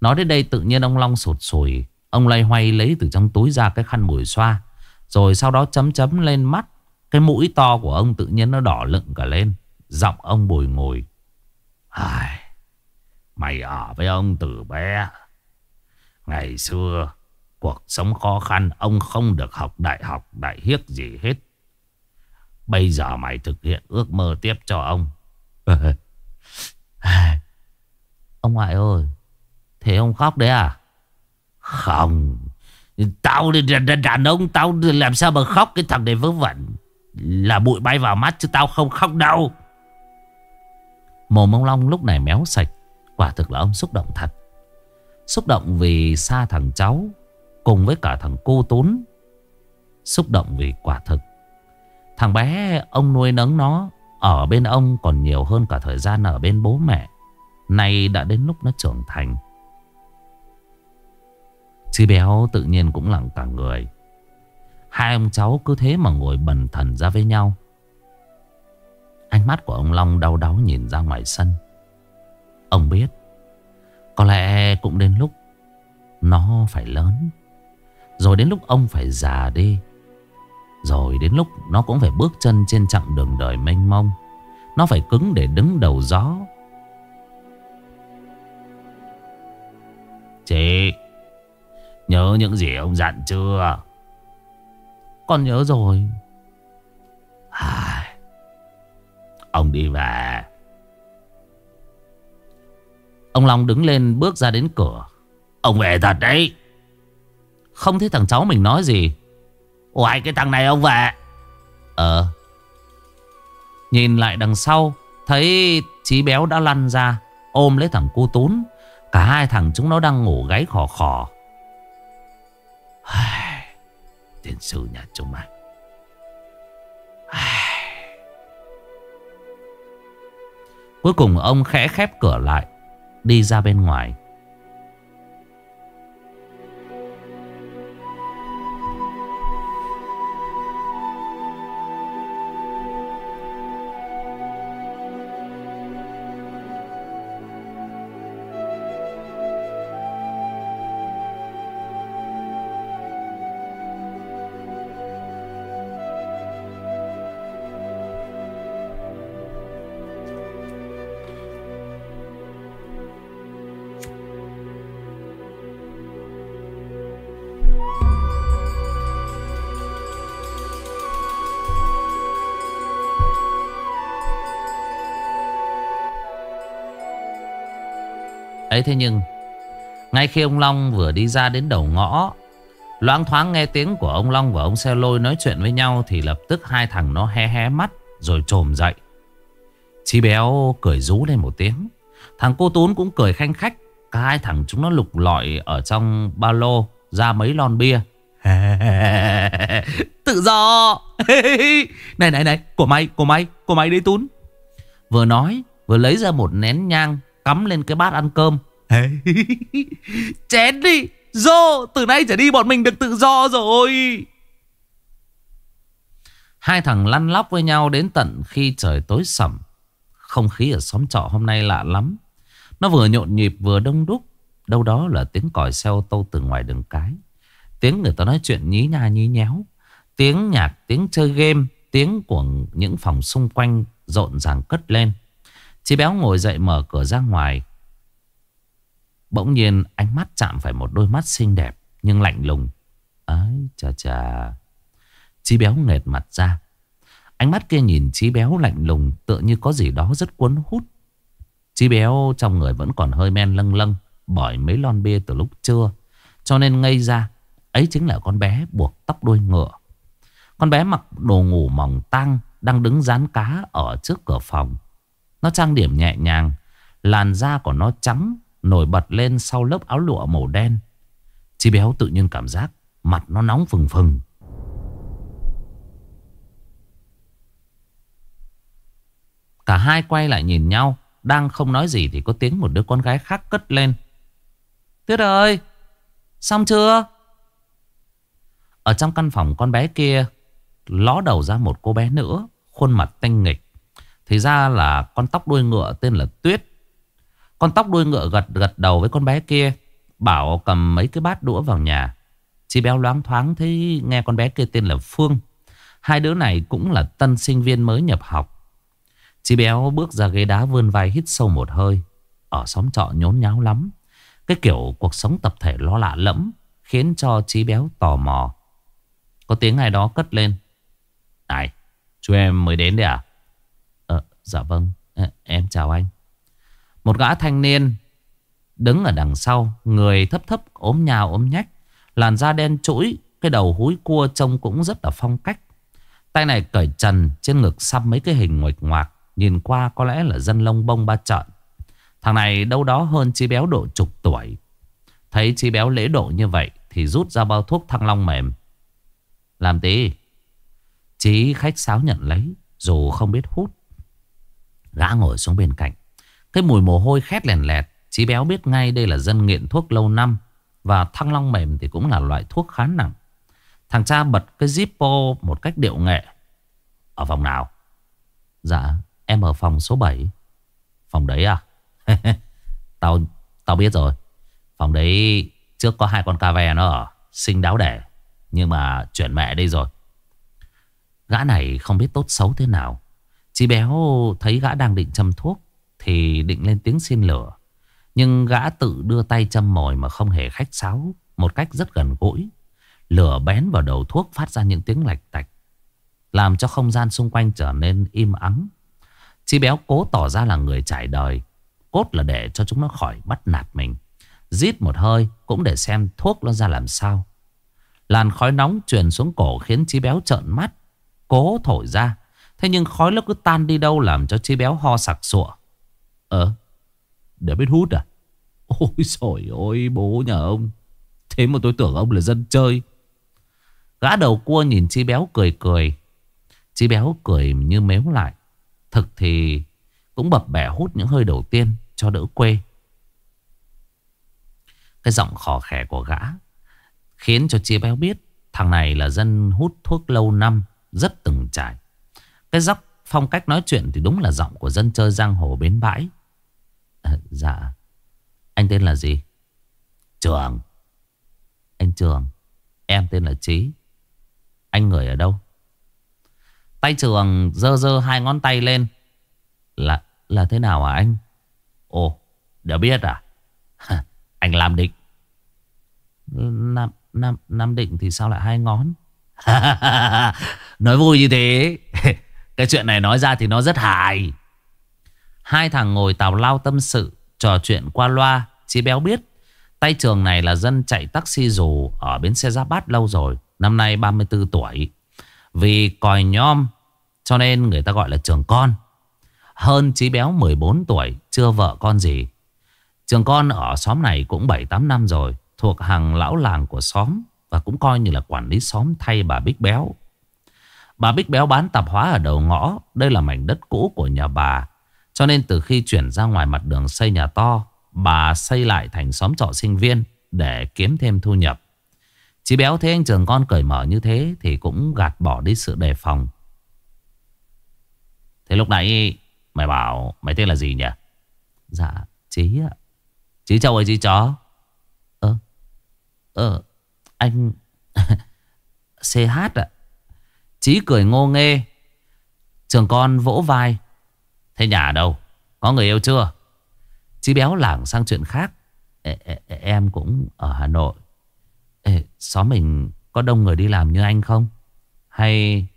Nói đến đây tự nhiên ông Long sụt sùi. Ông lay hoay lấy từ trong túi ra cái khăn mùi xoa. Rồi sau đó chấm chấm lên mắt. Cái mũi to của ông tự nhiên nó đỏ lựng cả lên. Giọng ông bùi ngồi Ai, Mày ở với ông từ bé. Ngày xưa Cuộc sống khó khăn Ông không được học đại học Đại hiếc gì hết. Bây giờ mày thực hiện ước mơ tiếp cho ông. Ông ngoại ơi Thế ông khóc đấy à? Không. Tao đàn ông Tao làm sao mà khóc? Cái thằng này vớ vẩn. Là bụi bay vào mắt chứ tao không khóc đâu. Mồm ông Long lúc này méo sạch. Quả thực là ông xúc động thật. Xúc động vì xa thằng cháu Cùng với cả thằng cô tốn. Xúc động vì quả thực Thằng bé, ông nuôi nấng nó, Ở bên ông còn nhiều hơn cả thời gian ở bên bố mẹ. Nay đã đến lúc nó trưởng thành. Chi béo tự nhiên cũng lặng cả người. Hai ông cháu cứ thế mà ngồi bần thần ra với nhau. Ánh mắt của ông Long đau đáu nhìn ra ngoài sân. Ông biết, Có lẽ cũng đến lúc Nó phải lớn. Rồi đến lúc ông phải già đi rồi đến lúc nó cũng phải bước chân trên chặng đường đời mênh mông. Nó phải cứng để đứng đầu gió. Chị Nhớ những gì ông dặn chưa? Con nhớ rồi. À, Ông đi về. Ông Long đứng lên bước ra đến cửa. Ông về thật đấy. Không thấy thằng cháu mình nói gì. Uầy cái thằng này ông về? Ờ. Nhìn lại đằng sau, Thấy chí béo đã lăn ra, Ôm lấy thằng cu tún. Cả hai thằng chúng nó đang ngủ gáy khò khò. Tiền sư nhà chúng mày Cuối cùng ông khẽ khép cửa lại, Đi ra bên ngoài. Ấy, thế nhưng, Ngay khi ông Long vừa đi ra đến đầu ngõ, Loáng thoáng nghe tiếng của ông Long và ông xe lôi nói chuyện với nhau Thì lập tức hai thằng nó hé hé mắt Rồi trồm dậy. Chí béo cười rú lên một tiếng. Thằng cô Tún cũng cười khanh khách. Cả hai thằng chúng nó lục lọi Ở trong ba lô ra mấy lon bia. Tự do. Này này này, Của mày của mày của mày đi Tún. Vừa nói, vừa lấy ra một nén nhang Cắm lên cái bát ăn cơm. Chén đi Dô từ nay trở đi bọn mình được tự do rồi. Hai thằng lăn lóc với nhau đến tận khi trời tối sầm. Không khí ở xóm trọ hôm nay lạ lắm. Nó vừa nhộn nhịp vừa đông đúc. Đâu đó là tiếng còi xe ô tô từ ngoài đường cái. Tiếng người ta nói chuyện nhí nha nhí nhéo. Tiếng nhạc, tiếng chơi game Tiếng của những phòng xung quanh rộn ràng cất lên Chị béo ngồi dậy mở cửa ra ngoài. Bỗng nhiên ánh mắt chạm phải một đôi mắt xinh đẹp, Nhưng lạnh lùng. Ái chà chà. Chí béo nghệt mặt ra. Ánh mắt kia nhìn chí béo lạnh lùng, Tựa như có gì đó rất cuốn hút. Chí béo trong người vẫn còn hơi men lâng lâng bởi mấy lon bia từ lúc trưa. Cho nên ngây ra, Ấy chính là con bé buộc tóc đuôi ngựa. Con bé mặc đồ ngủ mỏng tăng Đang đứng dán cá ở trước cửa phòng. Nó trang điểm nhẹ nhàng, Làn da của nó trắng, Nổi bật lên sau lớp áo lụa màu đen. Chi béo tự nhiên cảm giác Mặt nó nóng phừng phừng. Cả hai quay lại nhìn nhau, Đang không nói gì thì có tiếng một đứa con gái khác cất lên. Tuyết ơi, Xong chưa? Ở trong căn phòng con bé kia, Ló đầu ra một cô bé nữa, Khuôn mặt tinh nghịch. Thì ra là con tóc đuôi ngựa tên là Tuyết. Con tóc đuôi ngựa gật gật đầu với con bé kia, Bảo cầm mấy cái bát đũa vào nhà. Chị béo loáng thoáng thấy nghe con bé kia tên là Phương. Hai đứa này cũng là tân sinh viên mới nhập học. Chị béo bước ra ghế đá vươn vai hít sâu một hơi. Ở xóm trọ nhốn nháo lắm. Cái kiểu cuộc sống tập thể lo lạ lẫm Khiến cho chị béo tò mò. Có tiếng ai đó cất lên. Này, chú em mới đến đây à? Dạ vâng Em chào anh. Một gã thanh niên Đứng ở đằng sau, Người thấp thấp, ốm nhào, ốm nhách, Làn da đen trũi Cái đầu húi cua trông cũng rất là phong cách. Tay này cởi trần, Trên ngực xăm mấy cái hình ngoạch ngoạc, Nhìn qua có lẽ là dân lông bông ba trận Thằng này đâu đó hơn Chi Béo độ chục tuổi. Thấy Chi Béo lễ độ như vậy Thì rút ra bao thuốc thăng long mềm. Làm tí. Chí khách sáo nhận lấy, Dù không biết hút Gã ngồi xuống bên cạnh. Cái mùi mồ hôi khét lèn lẹt, Chí Béo biết ngay đây là dân nghiện thuốc lâu năm Và thăng long mềm thì cũng là loại thuốc khá nặng. Thằng cha bật cái Zippo một cách điệu nghệ. Ở phòng nào? Dạ em ở phòng số 7 Phòng đấy à? Tao tao biết rồi. Phòng đấy trước có hai con cà ve nó ở Sinh đáo đẻ, Nhưng mà chuyển mẹ đây rồi. Gã này không biết tốt xấu thế nào. Chị béo thấy gã đang định châm thuốc Thì định lên tiếng xin lửa. Nhưng gã tự đưa tay châm mồi Mà không hề khách sáo, Một cách rất gần gũi. Lửa bén vào đầu thuốc phát ra những tiếng lạch tạch, Làm cho không gian xung quanh trở nên im ắng. Chi béo cố tỏ ra là người trải đời, Cốt là để cho chúng nó khỏi bắt nạt mình. Rít một hơi Cũng để xem thuốc nó ra làm sao. Làn khói nóng truyền xuống cổ Khiến chi béo trợn mắt, Cố thổi ra Thế nhưng khói nó cứ tan đi đâu Làm cho chi béo ho sặc sụa? Ờ Để biết hút à? Ôi trời ơi bố nhà ông. Thế mà tôi tưởng ông là dân chơi. Gã đầu cua nhìn chi béo cười cười. Chi béo cười như mếu lại. Thực thì cũng bập bẹ hút những hơi đầu tiên cho đỡ quê. Cái giọng khò khè của gã khiến cho chi béo biết thằng này là dân hút thuốc lâu năm, rất từng trải. Cái dốc phong cách nói chuyện thì đúng là giọng của dân chơi giang hồ bến bãi. À, dạ, anh tên là gì? Trường. Anh Trường, em tên là Trí. Anh người ở đâu? Tay trường dơ dơ hai ngón tay lên. Là là thế nào à anh? Ồ, đã biết à? anh làm định. Nam, Nam, Nam định thì sao lại hai ngón? nói vui như thế. Cái chuyện này nói ra thì nó rất hài. Hai thằng ngồi tàu lao tâm sự, trò chuyện qua loa, Chí béo biết Tay trường này là dân chạy taxi dù Ở bến xe Giáp Bát lâu rồi Năm nay 34 tuổi. Vì còi nhom Cho nên người ta gọi là trường con. Hơn chí béo 14 tuổi Chưa vợ con gì. Trường con ở xóm này cũng 7-8 năm rồi Thuộc hàng lão làng của xóm Và cũng coi như là quản lý xóm thay bà Bích Béo. Bà Bích Béo bán tạp hóa ở đầu ngõ. Đây là mảnh đất cũ của nhà bà. Cho nên từ khi chuyển ra ngoài mặt đường xây nhà to, Bà xây lại thành xóm trọ sinh viên Để kiếm thêm thu nhập. Chị Béo thấy anh trường con cởi mở như thế Thì cũng gạt bỏ đi sự đề phòng. Thế lúc nãy Mày bảo mày tên là gì nhỉ? Dạ Chí ạ. Chí Châu ơi Chí Chó? Ờ Ờ Anh CH ạ. Chí cười ngô nghê. Trường con vỗ vai. Thế nhà đâu? Có người yêu chưa? Chí béo lảng sang chuyện khác. E, e, Em cũng ở Hà Nội. E, Xóm mình có đông người đi làm như anh không? Hay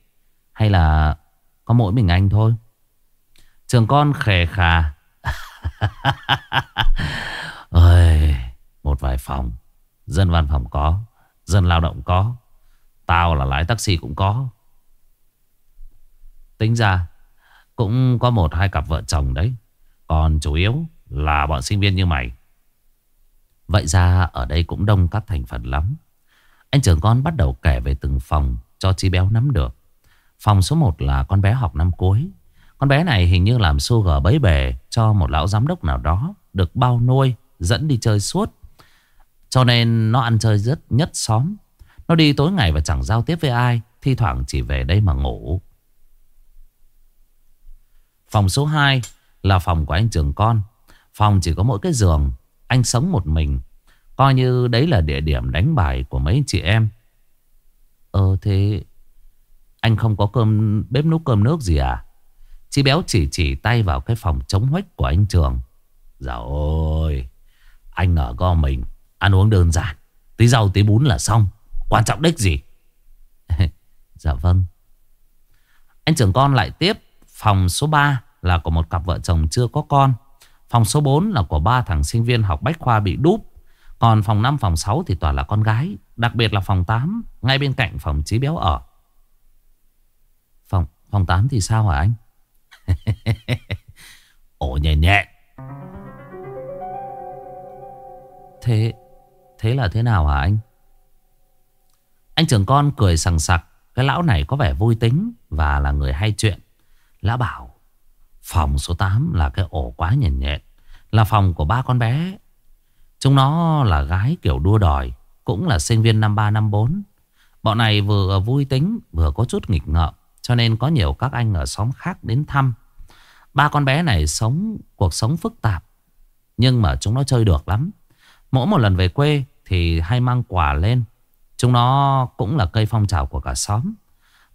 Hay là Có mỗi mình anh thôi? Trường con khề khà. Ôi, Một vài phòng. Dân văn phòng có Dân lao động có. Tao là lái taxi cũng có. Tính ra, Cũng có một hai cặp vợ chồng đấy. Còn chủ yếu là bọn sinh viên như mày. Vậy ra ở đây cũng đông các thành phần lắm. Anh trưởng con bắt đầu kể về từng phòng Cho chi béo nắm được. Phòng số 1 là con bé học năm cuối. Con bé này hình như làm sugar bấy bề Cho một lão giám đốc nào đó, Được bao nuôi, Dẫn đi chơi suốt. Cho nên nó ăn chơi rất nhất xóm. Nó đi tối ngày và chẳng giao tiếp với ai, Thi thoảng chỉ về đây mà ngủ. Phòng số 2 là phòng của anh trường con. Phòng chỉ có mỗi cái giường. Anh sống một mình. Coi như đấy là địa điểm đánh bài của mấy chị em. Ờ thế anh không có cơm bếp núc cơm nước gì à? Chị béo chỉ chỉ tay vào cái phòng chống huếch của anh Trường. Dạ ôi, anh ở go mình, ăn uống đơn giản. Tí rau tí bún là xong. Quan trọng đích gì? dạ vâng. Anh Trường con lại tiếp Phòng số 3 là của một cặp vợ chồng chưa có con. Phòng số 4 là của ba thằng sinh viên học bách khoa bị đúp. Còn phòng 5, phòng 6 thì toàn là con gái. Đặc biệt là phòng 8, ngay bên cạnh phòng trí béo ở. Phòng phòng 8 thì sao hả anh? Ồ nhẹ nhẹ. Thế, thế là thế nào hả anh? Anh trưởng con cười sằng sặc. Cái lão này có vẻ vui tính và là người hay chuyện lã bảo. Phòng số 8 là cái ổ quá nhện nhện Là phòng của ba con bé. Chúng nó là gái kiểu đua đòi, Cũng là sinh viên năm 3 năm 4 Bọn này vừa vui tính, Vừa có chút nghịch ngợm, Cho nên có nhiều các anh ở xóm khác đến thăm. Ba con bé này sống, Cuộc sống phức tạp, Nhưng mà chúng nó chơi được lắm. Mỗi một lần về quê Thì hay mang quà lên. Chúng nó cũng là cây phong trào của cả xóm.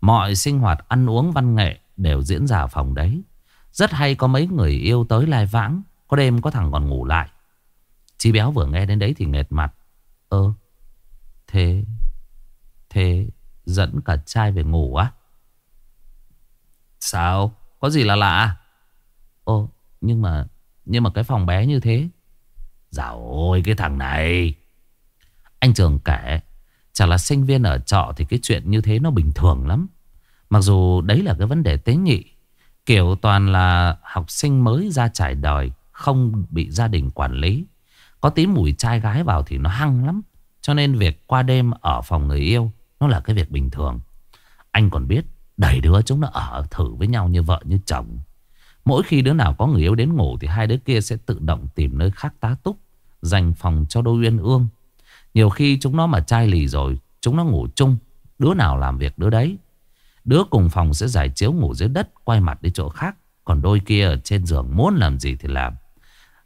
Mọi sinh hoạt ăn uống văn nghệ Đều diễn ra ở phòng đấy. Rất hay có mấy người yêu tới lai vãng, Có đêm có thằng còn ngủ lại. Chi béo vừa nghe đến đấy thì nghệt mặt. Ơ, Thế Thế dẫn cả trai về ngủ á? Sao? Có gì là lạ à? Ồ nhưng mà Nhưng mà cái phòng bé như thế. Dạo ôi, cái thằng này. Anh Trường kể, Chả là sinh viên ở trọ Thì cái chuyện như thế nó bình thường lắm. Mặc dù đấy là cái vấn đề tế nhị, Kiểu toàn là học sinh mới ra trải đời, Không bị gia đình quản lý. Có tí mùi trai gái vào thì nó hăng lắm. Cho nên việc qua đêm ở phòng người yêu, Nó là cái việc bình thường. Anh còn biết, Đầy đứa chúng nó ở thử với nhau như vợ, như chồng. Mỗi khi đứa nào có người yêu đến ngủ Thì hai đứa kia sẽ tự động tìm nơi khác tá túc, Dành phòng cho đôi uyên ương. Nhiều khi chúng nó mà chai lì rồi, Chúng nó ngủ chung, Đứa nào làm việc đứa đấy. Đứa cùng phòng sẽ giải chiếu ngủ dưới đất, Quay mặt đi chỗ khác. Còn đôi kia ở trên giường muốn làm gì thì làm.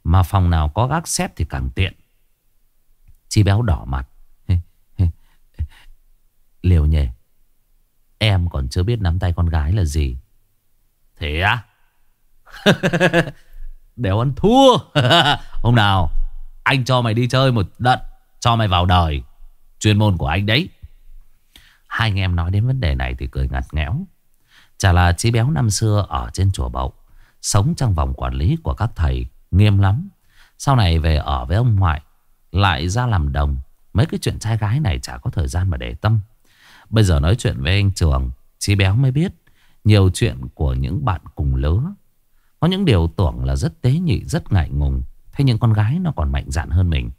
Mà phòng nào có gác xếp thì càng tiện. Chi béo đỏ mặt. Liều nhề. Em còn chưa biết nắm tay con gái là gì. Thế á? Đều ăn thua. Hôm nào Anh cho mày đi chơi một đợt, Cho mày vào đời. Chuyên môn của anh đấy. Hai anh em nói đến vấn đề này thì cười ngặt nghẽo. Chả là chí béo năm xưa ở trên chùa Bậu. Sống trong vòng quản lý của các thầy nghiêm lắm. Sau này về ở với ông ngoại, Lại ra làm đồng Mấy cái chuyện trai gái này chả có thời gian mà để tâm Bây giờ nói chuyện với anh Trường Chí béo mới biết Nhiều chuyện của những bạn cùng lứa Có những điều tưởng là rất tế nhị, Rất ngại ngùng Thế nhưng con gái nó còn mạnh dạn hơn mình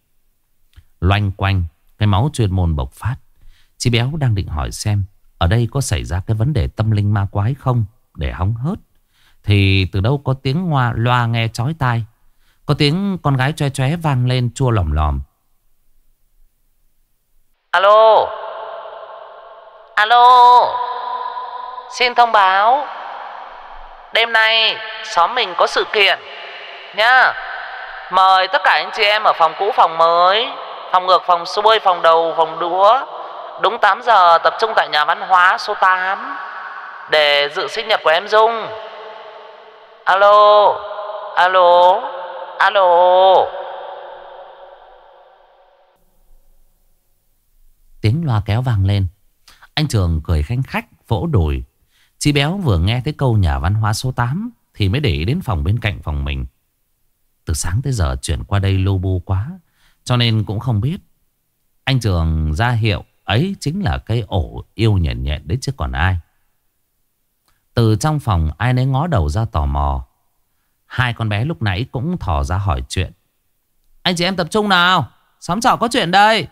Loanh quanh, Cái máu chuyên môn bộc phát Chị béo đang định hỏi xem Ở đây có xảy ra cái vấn đề tâm linh ma quái không Để hóng hớt. Thì từ đâu có tiếng hoa loa nghe chói tai, Có tiếng con gái choe choé vang lên chua lòm lòm. Alo. Alo. Xin thông báo. Đêm nay xóm mình có sự kiện Nhá. Mời tất cả anh chị em ở phòng cũ, phòng mới, Phòng ngược, phòng xuôi, phòng đầu, phòng đũa. Đúng 8 giờ, tập trung tại nhà văn hóa số 8 Để dự sinh nhật của em Dung. Alo Alo Alo. Tiếng loa kéo vang lên. Anh Trường cười khanh khách, vỗ đùi. Chị Béo vừa nghe thấy câu nhà văn hóa số 8 Thì mới để ý đến phòng bên cạnh phòng mình. Từ sáng tới giờ chuyển qua đây lô bu quá, Cho nên cũng không biết. Anh Trường ra hiệu. Ấy chính là cây ổ yêu nhện nhện đấy chứ còn ai. Từ trong phòng, ai nấy ngó đầu ra tò mò. Hai con bé lúc nãy cũng thò ra hỏi chuyện. Anh chị em tập trung nào, Xóm trọ có chuyện đây,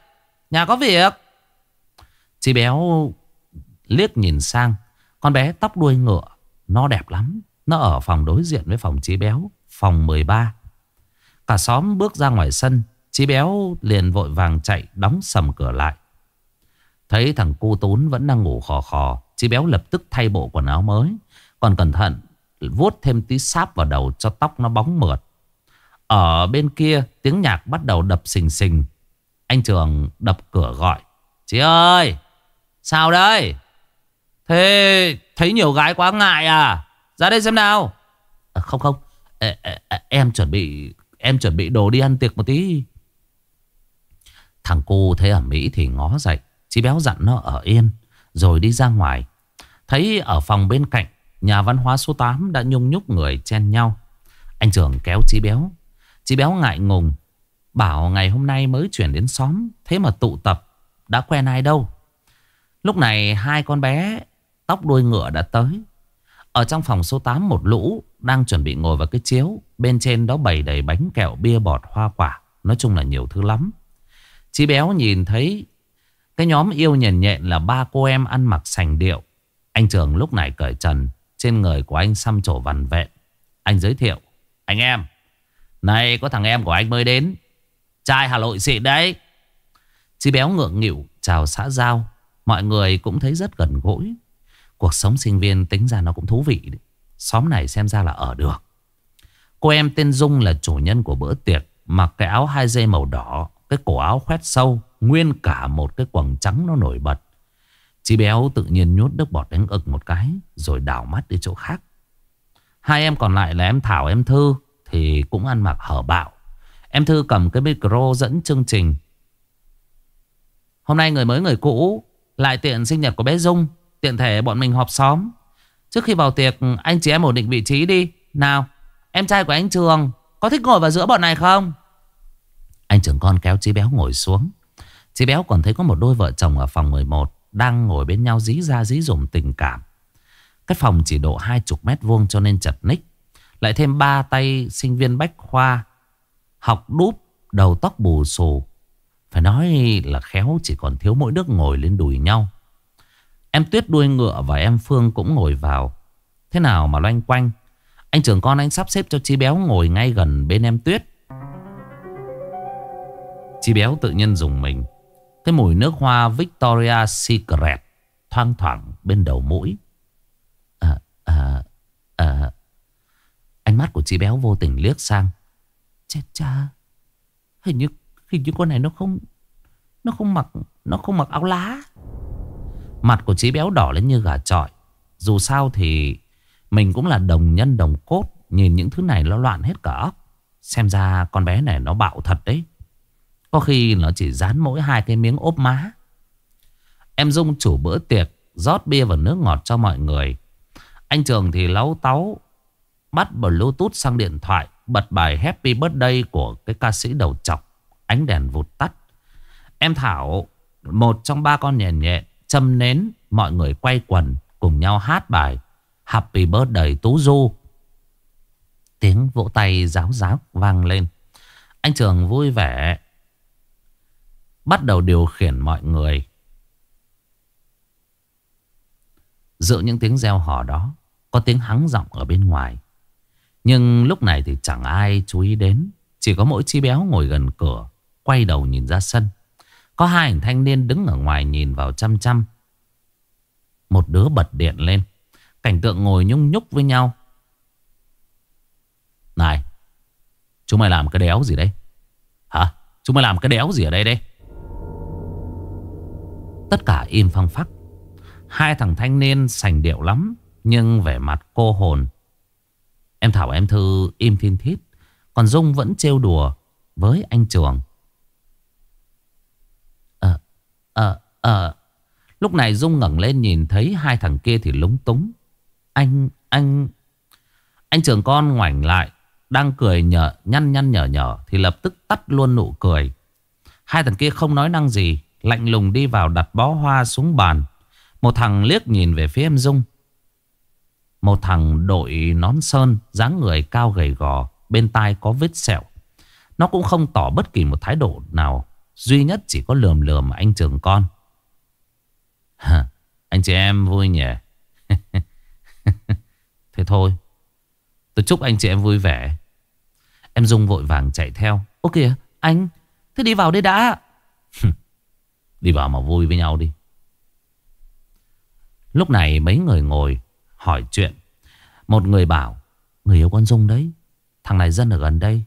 Nhà có việc. Chị béo liếc nhìn sang, Con bé tóc đuôi ngựa, Nó đẹp lắm. Nó ở phòng đối diện với phòng chị béo, Phòng 13 Cả xóm bước ra ngoài sân, Chị béo liền vội vàng chạy Đóng sầm cửa lại. Thấy thằng cu tún vẫn đang ngủ khò khò Chị béo lập tức thay bộ quần áo mới. Còn cẩn thận vuốt thêm tí sáp vào đầu cho tóc nó bóng mượt. Ở bên kia tiếng nhạc bắt đầu đập xình xình. Anh Trường đập cửa gọi. Chị ơi! Sao đây? Thế thấy nhiều gái quá ngại à? Ra đây xem nào. À, Không không. À, à, Em chuẩn bị Em chuẩn bị đồ đi ăn tiệc một tí. Thằng cô thấy ở Mỹ thì ngó dậy Chị béo dặn nó ở yên, Rồi đi ra ngoài. Thấy ở phòng bên cạnh, Nhà văn hóa số 8 đã nhung nhúc người chen nhau. Anh Trường kéo chị béo. Chị béo ngại ngùng, Bảo ngày hôm nay mới chuyển đến xóm, Thế mà tụ tập, Đã quen ai đâu. Lúc này hai con bé, Tóc đuôi ngựa đã tới. Ở trong phòng số 8 một lũ Đang chuẩn bị ngồi vào cái chiếu, Bên trên đó bày đầy bánh kẹo, bia bọt, hoa quả. Nói chung là nhiều thứ lắm. Chị béo nhìn thấy cái nhóm yêu nhện nhện là ba cô em ăn mặc sành điệu. Anh Trường lúc này cởi trần, Trên người của anh xăm trổ vằn vẹn. Anh giới thiệu, Anh em, Này có thằng em của anh mới đến. Trai Hà Nội xịn đấy. Chị béo ngượng nghịu, chào xã giao. Mọi người cũng thấy rất gần gũi. Cuộc sống sinh viên tính ra nó cũng thú vị đấy. Xóm này xem ra là ở được. Cô em tên Dung là chủ nhân của bữa tiệc, Mặc cái áo hai dây màu đỏ, Cái cổ áo khoét sâu. Nguyên cả một cái quần trắng nó nổi bật. Chị béo tự nhiên nhốt nước bọt đánh ực một cái, Rồi đảo mắt đi chỗ khác. Hai em còn lại là em Thảo, em Thư, Thì cũng ăn mặc hở bạo. Em Thư cầm cái micro dẫn chương trình. Hôm nay người mới, người cũ, Lại tiện sinh nhật của bé Dung, Tiện thể bọn mình họp xóm. Trước khi vào tiệc, anh chị em ổn định vị trí đi. Nào, em trai của anh Trường, Có thích ngồi vào giữa bọn này không? Anh Trường con kéo chí béo ngồi xuống. Chị béo còn thấy có một đôi vợ chồng ở phòng 11 Đang ngồi bên nhau dí ra dí dùm tình cảm. Cái phòng chỉ độ hai chục mét vuông cho nên chật ních. Lại thêm ba tay sinh viên bách khoa, Học đúp, Đầu tóc bù xù. Phải nói là khéo chỉ còn thiếu mỗi đứa ngồi lên đùi nhau. Em Tuyết đuôi ngựa và em Phương cũng ngồi vào. Thế nào mà loanh quanh? Anh trưởng con anh sắp xếp cho Chi Béo ngồi ngay gần bên em Tuyết. Chi Béo tự nhiên dùng mình. Cái mùi nước hoa Victoria Secret Thoang thoảng bên đầu mũi. À à à. Ánh mắt của chị Béo vô tình liếc sang. Chết cha. Hình như hình như con này nó không Nó không mặc, Nó không mặc áo lá. Mặt của chị béo đỏ lên như gà trọi. Dù sao thì Mình cũng là đồng nhân, đồng cốt, Nhìn những thứ này nó loạn hết cả óc. Xem ra con bé này nó bạo thật đấy. Có khi nó chỉ dán mỗi hai cái miếng ốp má. Em Dung chủ bữa tiệc, rót bia và nước ngọt cho mọi người. Anh Trường thì láu táu bắt bluetooth sang điện thoại, Bật bài Happy Birthday của cái ca sĩ đầu chọc, Ánh đèn vụt tắt. Em Thảo, Một trong ba con nhện nhện, Châm nến, Mọi người quay quần, Cùng nhau hát bài Happy Birthday Tú Du. Tiếng vỗ tay ráo ráo vang lên. Anh Trường vui vẻ Bắt đầu điều khiển mọi người. Giữa những tiếng reo hò đó, Có tiếng hắng giọng ở bên ngoài. Nhưng lúc này thì chẳng ai chú ý đến, Chỉ có mỗi chi béo ngồi gần cửa, Quay đầu nhìn ra sân. Có hai anh thanh niên đứng ở ngoài nhìn vào chăm chăm. Một đứa bật điện lên, Cảnh tượng ngồi nhung nhúc với nhau. Này, Chúng mày làm cái đéo gì đấy? Hả? Chúng mày làm cái đéo gì ở đây đây Tất cả im phăng phắc. Hai thằng thanh niên sành điệu lắm, Nhưng vẻ mặt cô hồn. Em Thảo, em Thư, im thiên thít, Còn Dung vẫn trêu đùa Với anh Trường. Ờ Ờ Ờ. Lúc này Dung ngẩng lên nhìn thấy Hai thằng kia thì lúng túng. Anh Anh Anh Trường con ngoảnh lại, Đang cười nhở nhăn nhăn nhở nhở Thì lập tức tắt luôn nụ cười. Hai thằng kia không nói năng gì Lạnh lùng đi vào đặt bó hoa xuống bàn. Một thằng liếc nhìn về phía em Dung. Một thằng đội nón sơn, dáng người cao gầy gò, Bên tai có vết sẹo. Nó cũng không tỏ bất kỳ một thái độ nào, Duy nhất chỉ có lườm lườm anh trường con. Anh chị em vui nhỉ? Thế thôi. Tôi chúc anh chị em vui vẻ. Em Dung vội vàng chạy theo. Ô kìa, anh, Thế đi vào đây đã. Đi vào mà vui với nhau đi. Lúc này mấy người ngồi Hỏi chuyện. Một người bảo, Người yêu con Dung đấy, Thằng này dân ở gần đây,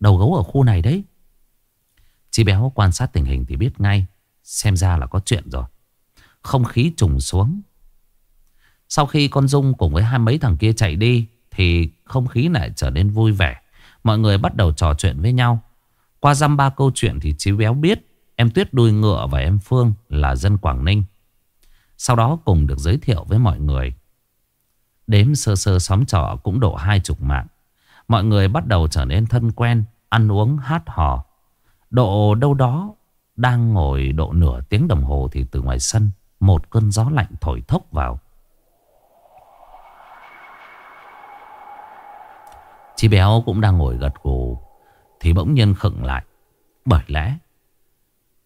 Đầu gấu ở khu này đấy. Chị béo quan sát tình hình thì biết ngay, Xem ra là có chuyện rồi. Không khí trùng xuống. Sau khi con Dung cùng với hai mấy thằng kia chạy đi, Thì không khí lại trở nên vui vẻ. Mọi người bắt đầu trò chuyện với nhau. Qua dăm ba câu chuyện thì chị béo biết Em Tuyết đuôi ngựa và em Phương là dân Quảng Ninh. Sau đó cùng được giới thiệu với mọi người. Đếm sơ sơ xóm trọ cũng độ hai chục mạng. Mọi người bắt đầu trở nên thân quen, ăn uống, hát hò. Độ đâu đó, đang ngồi độ nửa tiếng đồng hồ thì từ ngoài sân, một cơn gió lạnh thổi thốc vào. Chị béo cũng đang ngồi gật gù, thì bỗng nhiên khựng lại. Bởi lẽ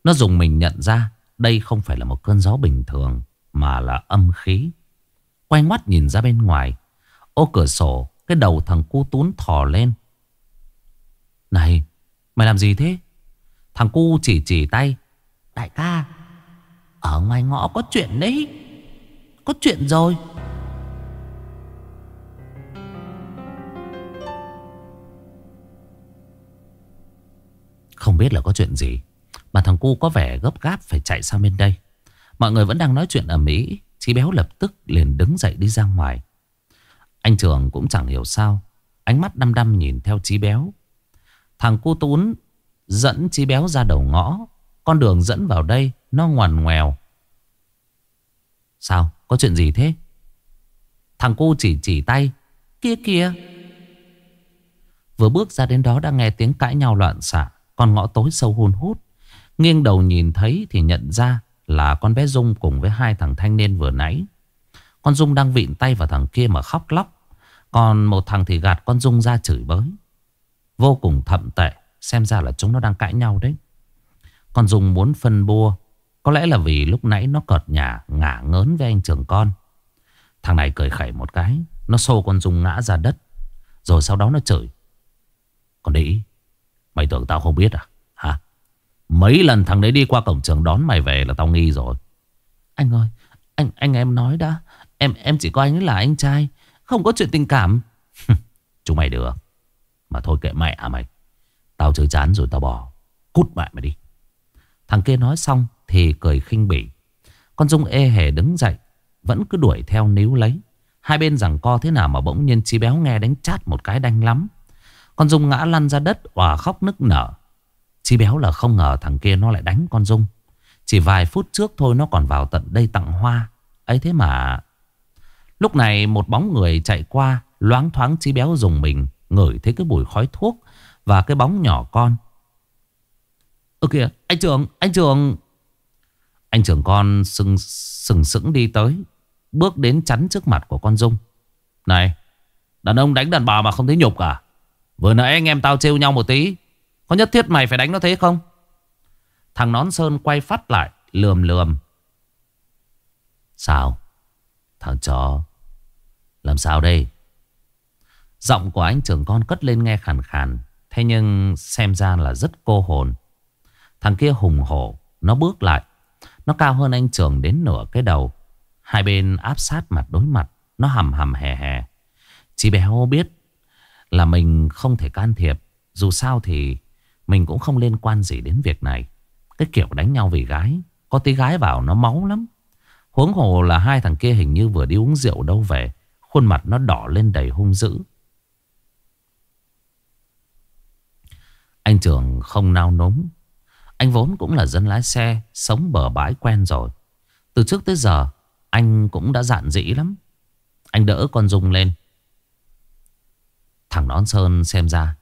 nó dùng mình nhận ra đây không phải là một cơn gió bình thường mà là âm khí. Quay ngoắt nhìn ra bên ngoài. Ô cửa sổ, cái đầu thằng cu tún thò lên. Này, mày làm gì thế? Thằng cu chỉ chỉ tay. Đại ca, ở ngoài ngõ có chuyện đấy. Có chuyện rồi. Không biết là có chuyện gì. Mà thằng cu có vẻ gấp gáp phải chạy sang bên đây. Mọi người vẫn đang nói chuyện ở Mỹ Chí béo lập tức liền đứng dậy đi ra ngoài. Anh Trường cũng chẳng hiểu sao, Ánh mắt đăm đăm nhìn theo Chí béo. Thằng cu tún dẫn Chí béo ra đầu ngõ, Con đường dẫn vào đây Nó ngoằn ngoèo. Sao, có chuyện gì thế? Thằng cu chỉ chỉ tay, Kia kia. Vừa bước ra đến đó đã nghe tiếng cãi nhau loạn xạ, Con ngõ tối sâu hun hút. Nghiêng đầu nhìn thấy thì nhận ra là con bé Dung cùng với hai thằng thanh niên vừa nãy. Con Dung đang vịn tay vào thằng kia mà khóc lóc. Còn một thằng thì gạt con Dung ra chửi bới. Vô cùng thậm tệ. Xem ra là chúng nó đang cãi nhau đấy. Con Dung muốn phân bua. Có lẽ là vì lúc nãy nó cợt nhà ngả ngớn với anh trường con. Thằng này cười khẩy một cái. Nó xô con Dung ngã ra đất. Rồi sau đó nó chửi. Con đĩ, Mày tưởng tao không biết à? Mấy lần thằng đấy đi qua cổng trường đón mày về là tao nghi rồi. Anh ơi, anh anh em nói đã. Em em chỉ coi anh ấy là anh trai. Không có chuyện tình cảm. Chúng mày được. Mà thôi kệ mẹ à mày. Tao chơi chán rồi tao bỏ. Cút mẹ mày đi. Thằng kia nói xong thì cười khinh bỉ. Con Dung ê hề đứng dậy. Vẫn cứ đuổi theo níu lấy. Hai bên rằng co thế nào mà bỗng nhiên chi béo nghe đánh chát một cái đanh lắm. Con Dung ngã lăn ra đất và khóc nức nở. Chi béo là không ngờ thằng kia nó lại đánh con Dung. Chỉ vài phút trước thôi nó còn vào tận đây tặng hoa. ấy thế mà... Lúc này một bóng người chạy qua, loáng thoáng chi béo dùng mình, Ngửi thấy cái mùi khói thuốc Và cái bóng nhỏ con. Ơ kìa anh trưởng Anh trưởng Anh trưởng con sừng sừng sững đi tới Bước đến chắn trước mặt của con Dung. Này Đàn ông đánh đàn bà mà không thấy nhục à? Vừa nãy anh em tao trêu nhau một tí. Có nhất thiết mày phải đánh nó thế không? Thằng nón sơn quay phát lại, Lườm lườm. Sao? Thằng chó. Làm sao đây? Giọng của anh trưởng con cất lên nghe khàn khàn, Thế nhưng xem ra là rất cô hồn. Thằng kia hùng hổ, Nó bước lại. Nó cao hơn anh trưởng đến nửa cái đầu. Hai bên áp sát mặt đối mặt, Nó hầm hầm hè hè. Chị béo biết là mình không thể can thiệp, Dù sao thì mình cũng không liên quan gì đến việc này. Cái kiểu đánh nhau vì gái, Có tí gái vào nó máu lắm. Huống hồ là hai thằng kia hình như vừa đi uống rượu đâu về, Khuôn mặt nó đỏ lên đầy hung dữ. Anh Trường không nao núng. Anh vốn cũng là dân lái xe, Sống bờ bãi quen rồi. Từ trước tới giờ, Anh cũng đã dạn dĩ lắm. Anh đỡ con Dung lên. Thằng nón sơn xem ra,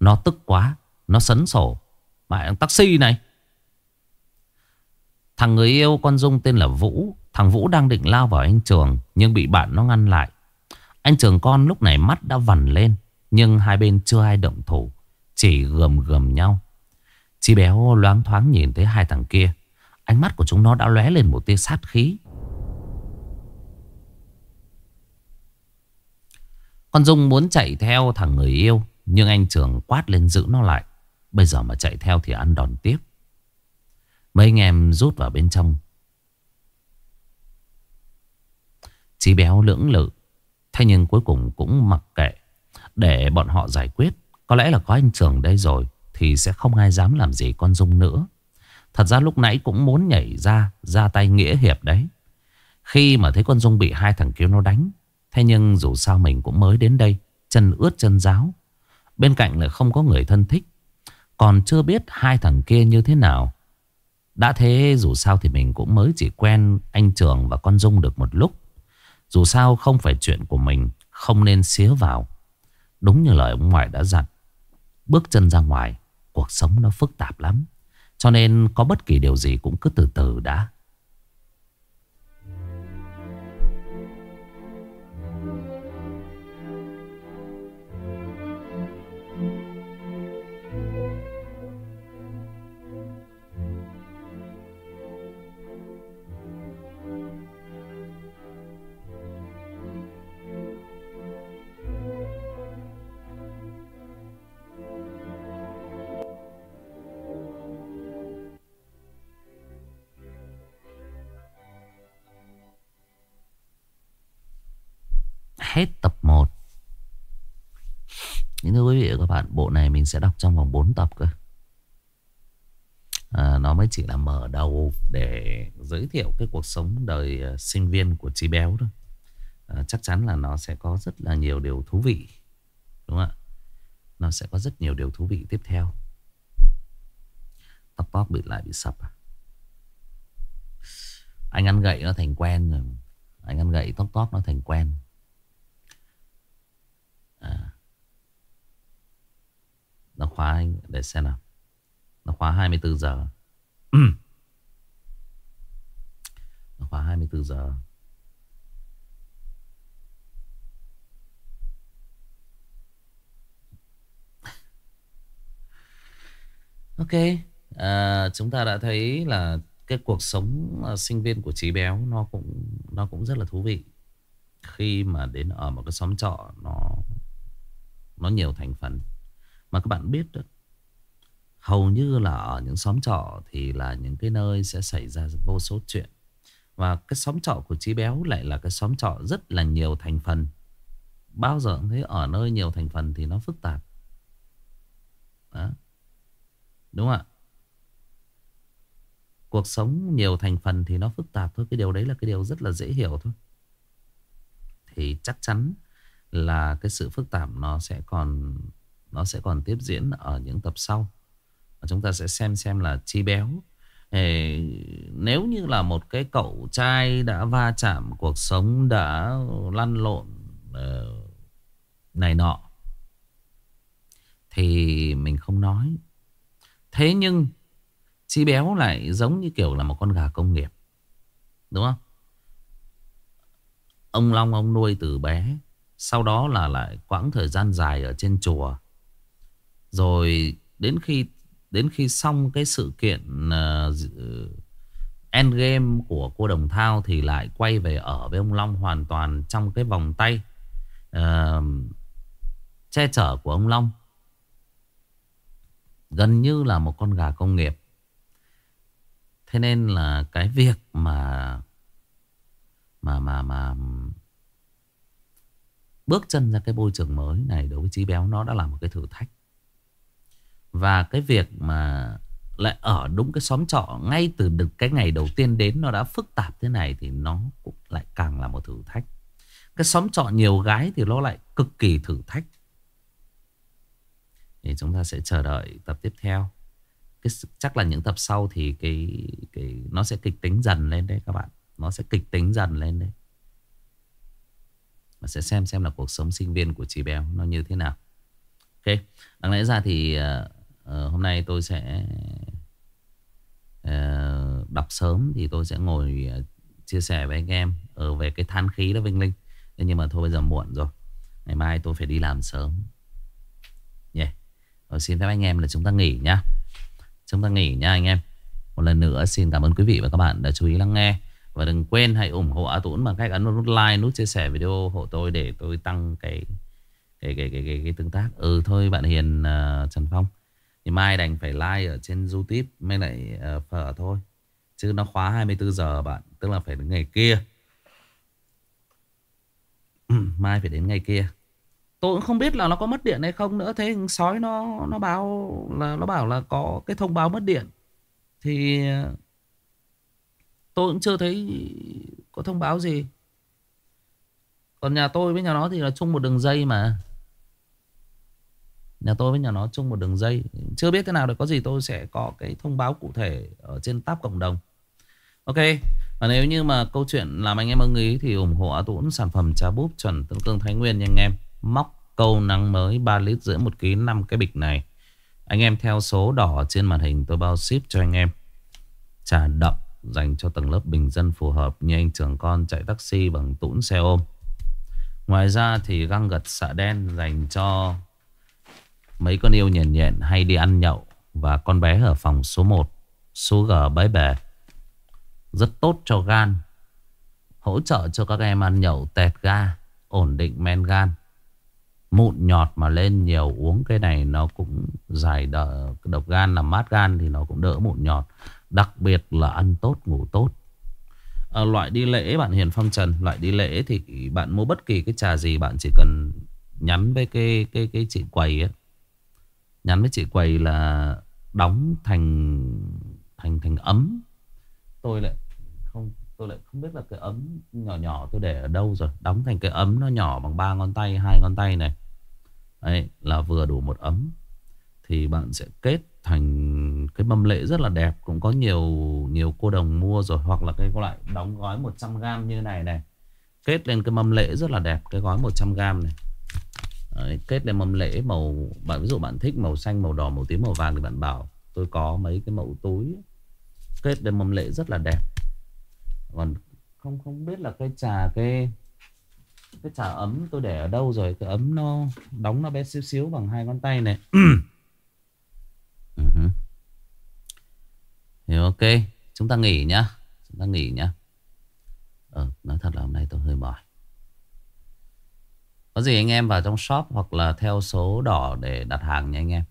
Nó tức quá. Nó sấn sổ. Mẹ taxi này. Thằng người yêu, con Dung tên là Vũ. Thằng Vũ đang định lao vào anh Trường, Nhưng bị bạn nó ngăn lại. Anh Trường con lúc này mắt đã vằn lên, Nhưng hai bên chưa ai động thủ, Chỉ gầm gầm nhau. Chị béo loáng thoáng nhìn thấy hai thằng kia. Ánh mắt của chúng nó đã lóe lên một tia sát khí. Con Dung muốn chạy theo thằng người yêu, Nhưng anh Trường quát lên giữ nó lại. Bây giờ mà chạy theo thì ăn đòn tiếp. Mấy anh em rút vào bên trong. Chí béo lưỡng lự. Thế nhưng cuối cùng cũng mặc kệ. Để bọn họ giải quyết, Có lẽ là có anh Trường đây rồi, Thì sẽ không ai dám làm gì con Dung nữa. Thật ra lúc nãy cũng muốn nhảy ra Ra tay nghĩa hiệp đấy. Khi mà thấy con Dung bị hai thằng kia nó đánh, Thế nhưng dù sao mình cũng mới đến đây, Chân ướt chân giáo Bên cạnh là không có người thân thích. Còn chưa biết hai thằng kia như thế nào. Đã thế dù sao thì mình cũng mới chỉ quen anh Trường và con Dung được một lúc. Dù sao không phải chuyện của mình, Không nên xía vào. Đúng như lời ông ngoại đã dặn, Bước chân ra ngoài, Cuộc sống nó phức tạp lắm. Cho nên có bất kỳ điều gì cũng cứ từ từ đã. Hết tập 1 Những thưa quý vị và các bạn Bộ này mình sẽ đọc trong vòng 4 tập cơ. À, Nó mới chỉ là mở đầu Để giới thiệu cái cuộc sống đời à, sinh viên của chị Béo thôi. À, Chắc chắn là nó sẽ có rất là nhiều điều thú vị Đúng không ạ? Nó sẽ có rất nhiều điều thú vị tiếp theo. Tóc tóc bị lại bị sập à? Anh ăn gậy nó thành quen rồi. Anh ăn gậy tóc tóc nó thành quen à. Nó khóa Để xem nào. Nó khóa 24 giờ. Nó khóa 24 giờ. Ok. À, Chúng ta đã thấy là Cái cuộc sống à, sinh viên của trí Béo Nó cũng nó cũng rất là thú vị. Khi mà đến ở một cái xóm trọ Nó nó nhiều thành phần. Mà các bạn biết đó, Hầu như là ở những xóm trọ Thì là những cái nơi sẽ xảy ra vô số chuyện. Và cái xóm trọ của Chí Béo Lại là cái xóm trọ rất là nhiều thành phần. Bao giờ cũng thấy ở nơi nhiều thành phần Thì nó phức tạp. Đó. Đúng không ạ? Cuộc sống nhiều thành phần thì nó phức tạp thôi, Cái điều đấy là cái điều rất là dễ hiểu thôi. Thì chắc chắn là cái sự phức tạp nó sẽ còn nó sẽ còn tiếp diễn ở những tập sau. Và chúng ta sẽ xem xem là chi béo. Ê, nếu như là một cái cậu trai đã va chạm cuộc sống đã lăn lộn uh, này nọ Thì mình không nói Thế nhưng Chi béo lại giống như kiểu là một con gà công nghiệp Đúng không Ông Long ông nuôi từ bé sau đó là lại quãng thời gian dài ở trên chùa. Rồi đến khi Đến khi xong cái sự kiện uh, Endgame của cô Đồng Thao Thì lại quay về ở với ông Long hoàn toàn Trong cái vòng tay uh, Che chở của ông Long. Gần như là một con gà công nghiệp. Thế nên là cái việc mà mà mà mà bước chân ra cái môi trường mới này đối với Chí Béo nó đã là một cái thử thách. Và cái việc mà lại ở đúng cái xóm trọ ngay từ được cái ngày đầu tiên đến nó đã phức tạp thế này thì nó cũng lại càng là một thử thách. Cái xóm trọ nhiều gái thì nó lại cực kỳ thử thách. Thì chúng ta sẽ chờ đợi tập tiếp theo. Cái, chắc là những tập sau thì cái cái nó sẽ kịch tính dần lên đấy các bạn. Nó sẽ kịch tính dần lên đấy và sẽ xem xem là cuộc sống sinh viên của chị Béo Nó như thế nào. Ok Đáng lẽ ra thì uh, uh, Hôm nay tôi sẽ uh, Đọc sớm Thì tôi sẽ ngồi uh, chia sẻ với anh em ở Về cái than khí đó Vinh Linh. Nhưng mà thôi bây giờ muộn rồi Ngày mai tôi phải đi làm sớm. Yeah. Rồi xin phép anh em là chúng ta nghỉ nhá. Chúng ta nghỉ nha anh em. Một lần nữa xin cảm ơn quý vị và các bạn đã chú ý lắng nghe và đừng quên hãy ủng hộ A Tuấn bằng cách ấn nút like, nút chia sẻ video hộ tôi để tôi tăng cái cái cái cái cái, cái tương tác. Ừ thôi bạn Hiền uh, Trần Phong. Thì mai đành phải like ở trên YouTube mới lại uh, phở thôi. Chứ nó khóa 24 giờ bạn, tức là phải đến ngày kia. mai phải đến ngày kia. Tôi cũng không biết là nó có mất điện hay không nữa Thế sói nó nó báo là nó bảo là có cái thông báo mất điện Thì Tôi cũng chưa thấy có thông báo gì. Còn nhà tôi với nhà nó thì là chung một đường dây mà. Nhà tôi với nhà nó chung một đường dây. Chưa biết thế nào được, có gì tôi sẽ có cái thông báo cụ thể Ở trên tab cộng đồng. Ok, Và nếu như mà câu chuyện làm anh em ưng ý Thì ủng hộ Tuấn sản phẩm trà búp chuẩn tương tương Thái Nguyên nha anh em. Móc câu nắng mới 3 lít rưỡi 1 kg 5 cái bịch này. Anh em theo số đỏ trên màn hình, tôi bao ship cho anh em. Trà đậm dành cho tầng lớp bình dân phù hợp như anh trưởng con chạy taxi bằng tũn xe ôm. Ngoài ra thì găng gật xạ đen dành cho mấy con yêu nhện nhện hay đi ăn nhậu và con bé ở phòng số 1, số G bái bể. Rất tốt cho gan, hỗ trợ cho các em ăn nhậu tẹt ga, ổn định men gan. Mụn nhọt mà lên nhiều uống cái này nó cũng giải đỡ độc gan làm mát gan thì nó cũng đỡ mụn nhọt. Đặc biệt là ăn tốt ngủ tốt. À, Loại đi lễ bạn Hiền Phong Trần Loại đi lễ thì bạn mua bất kỳ cái trà gì Bạn chỉ cần nhắn với cái cái cái chị quầy ấy Nhắn với chị quầy là Đóng thành Thành thành ấm. Tôi lại không tôi lại không biết là cái ấm nhỏ nhỏ tôi để ở đâu rồi. Đóng thành cái ấm nó nhỏ bằng ba ngón tay hai ngón tay này. Đấy là vừa đủ một ấm. Thì bạn sẽ kết thành cái mâm lễ rất là đẹp. Cũng có nhiều nhiều cô đồng mua rồi hoặc là cái loại đóng gói 100g như này này. Kết lên cái mâm lễ rất là đẹp cái gói 100g này. Đấy, kết lên mâm lễ màu bạn ví dụ bạn thích màu xanh màu đỏ màu tím màu vàng thì bạn bảo tôi có mấy cái mẫu túi. Kết lên mâm lễ rất là đẹp. Còn không không biết là cái trà cái cái trà ấm tôi để ở đâu rồi cái ấm nó đóng nó bé xíu xíu bằng hai ngón tay này. Uh-huh. Thì ok Chúng ta nghỉ nhá. Chúng ta nghỉ nhá. Ờ, nói thật là hôm nay tôi hơi mỏi. Có gì anh em vào trong shop Hoặc là theo số đỏ để đặt hàng nha anh em.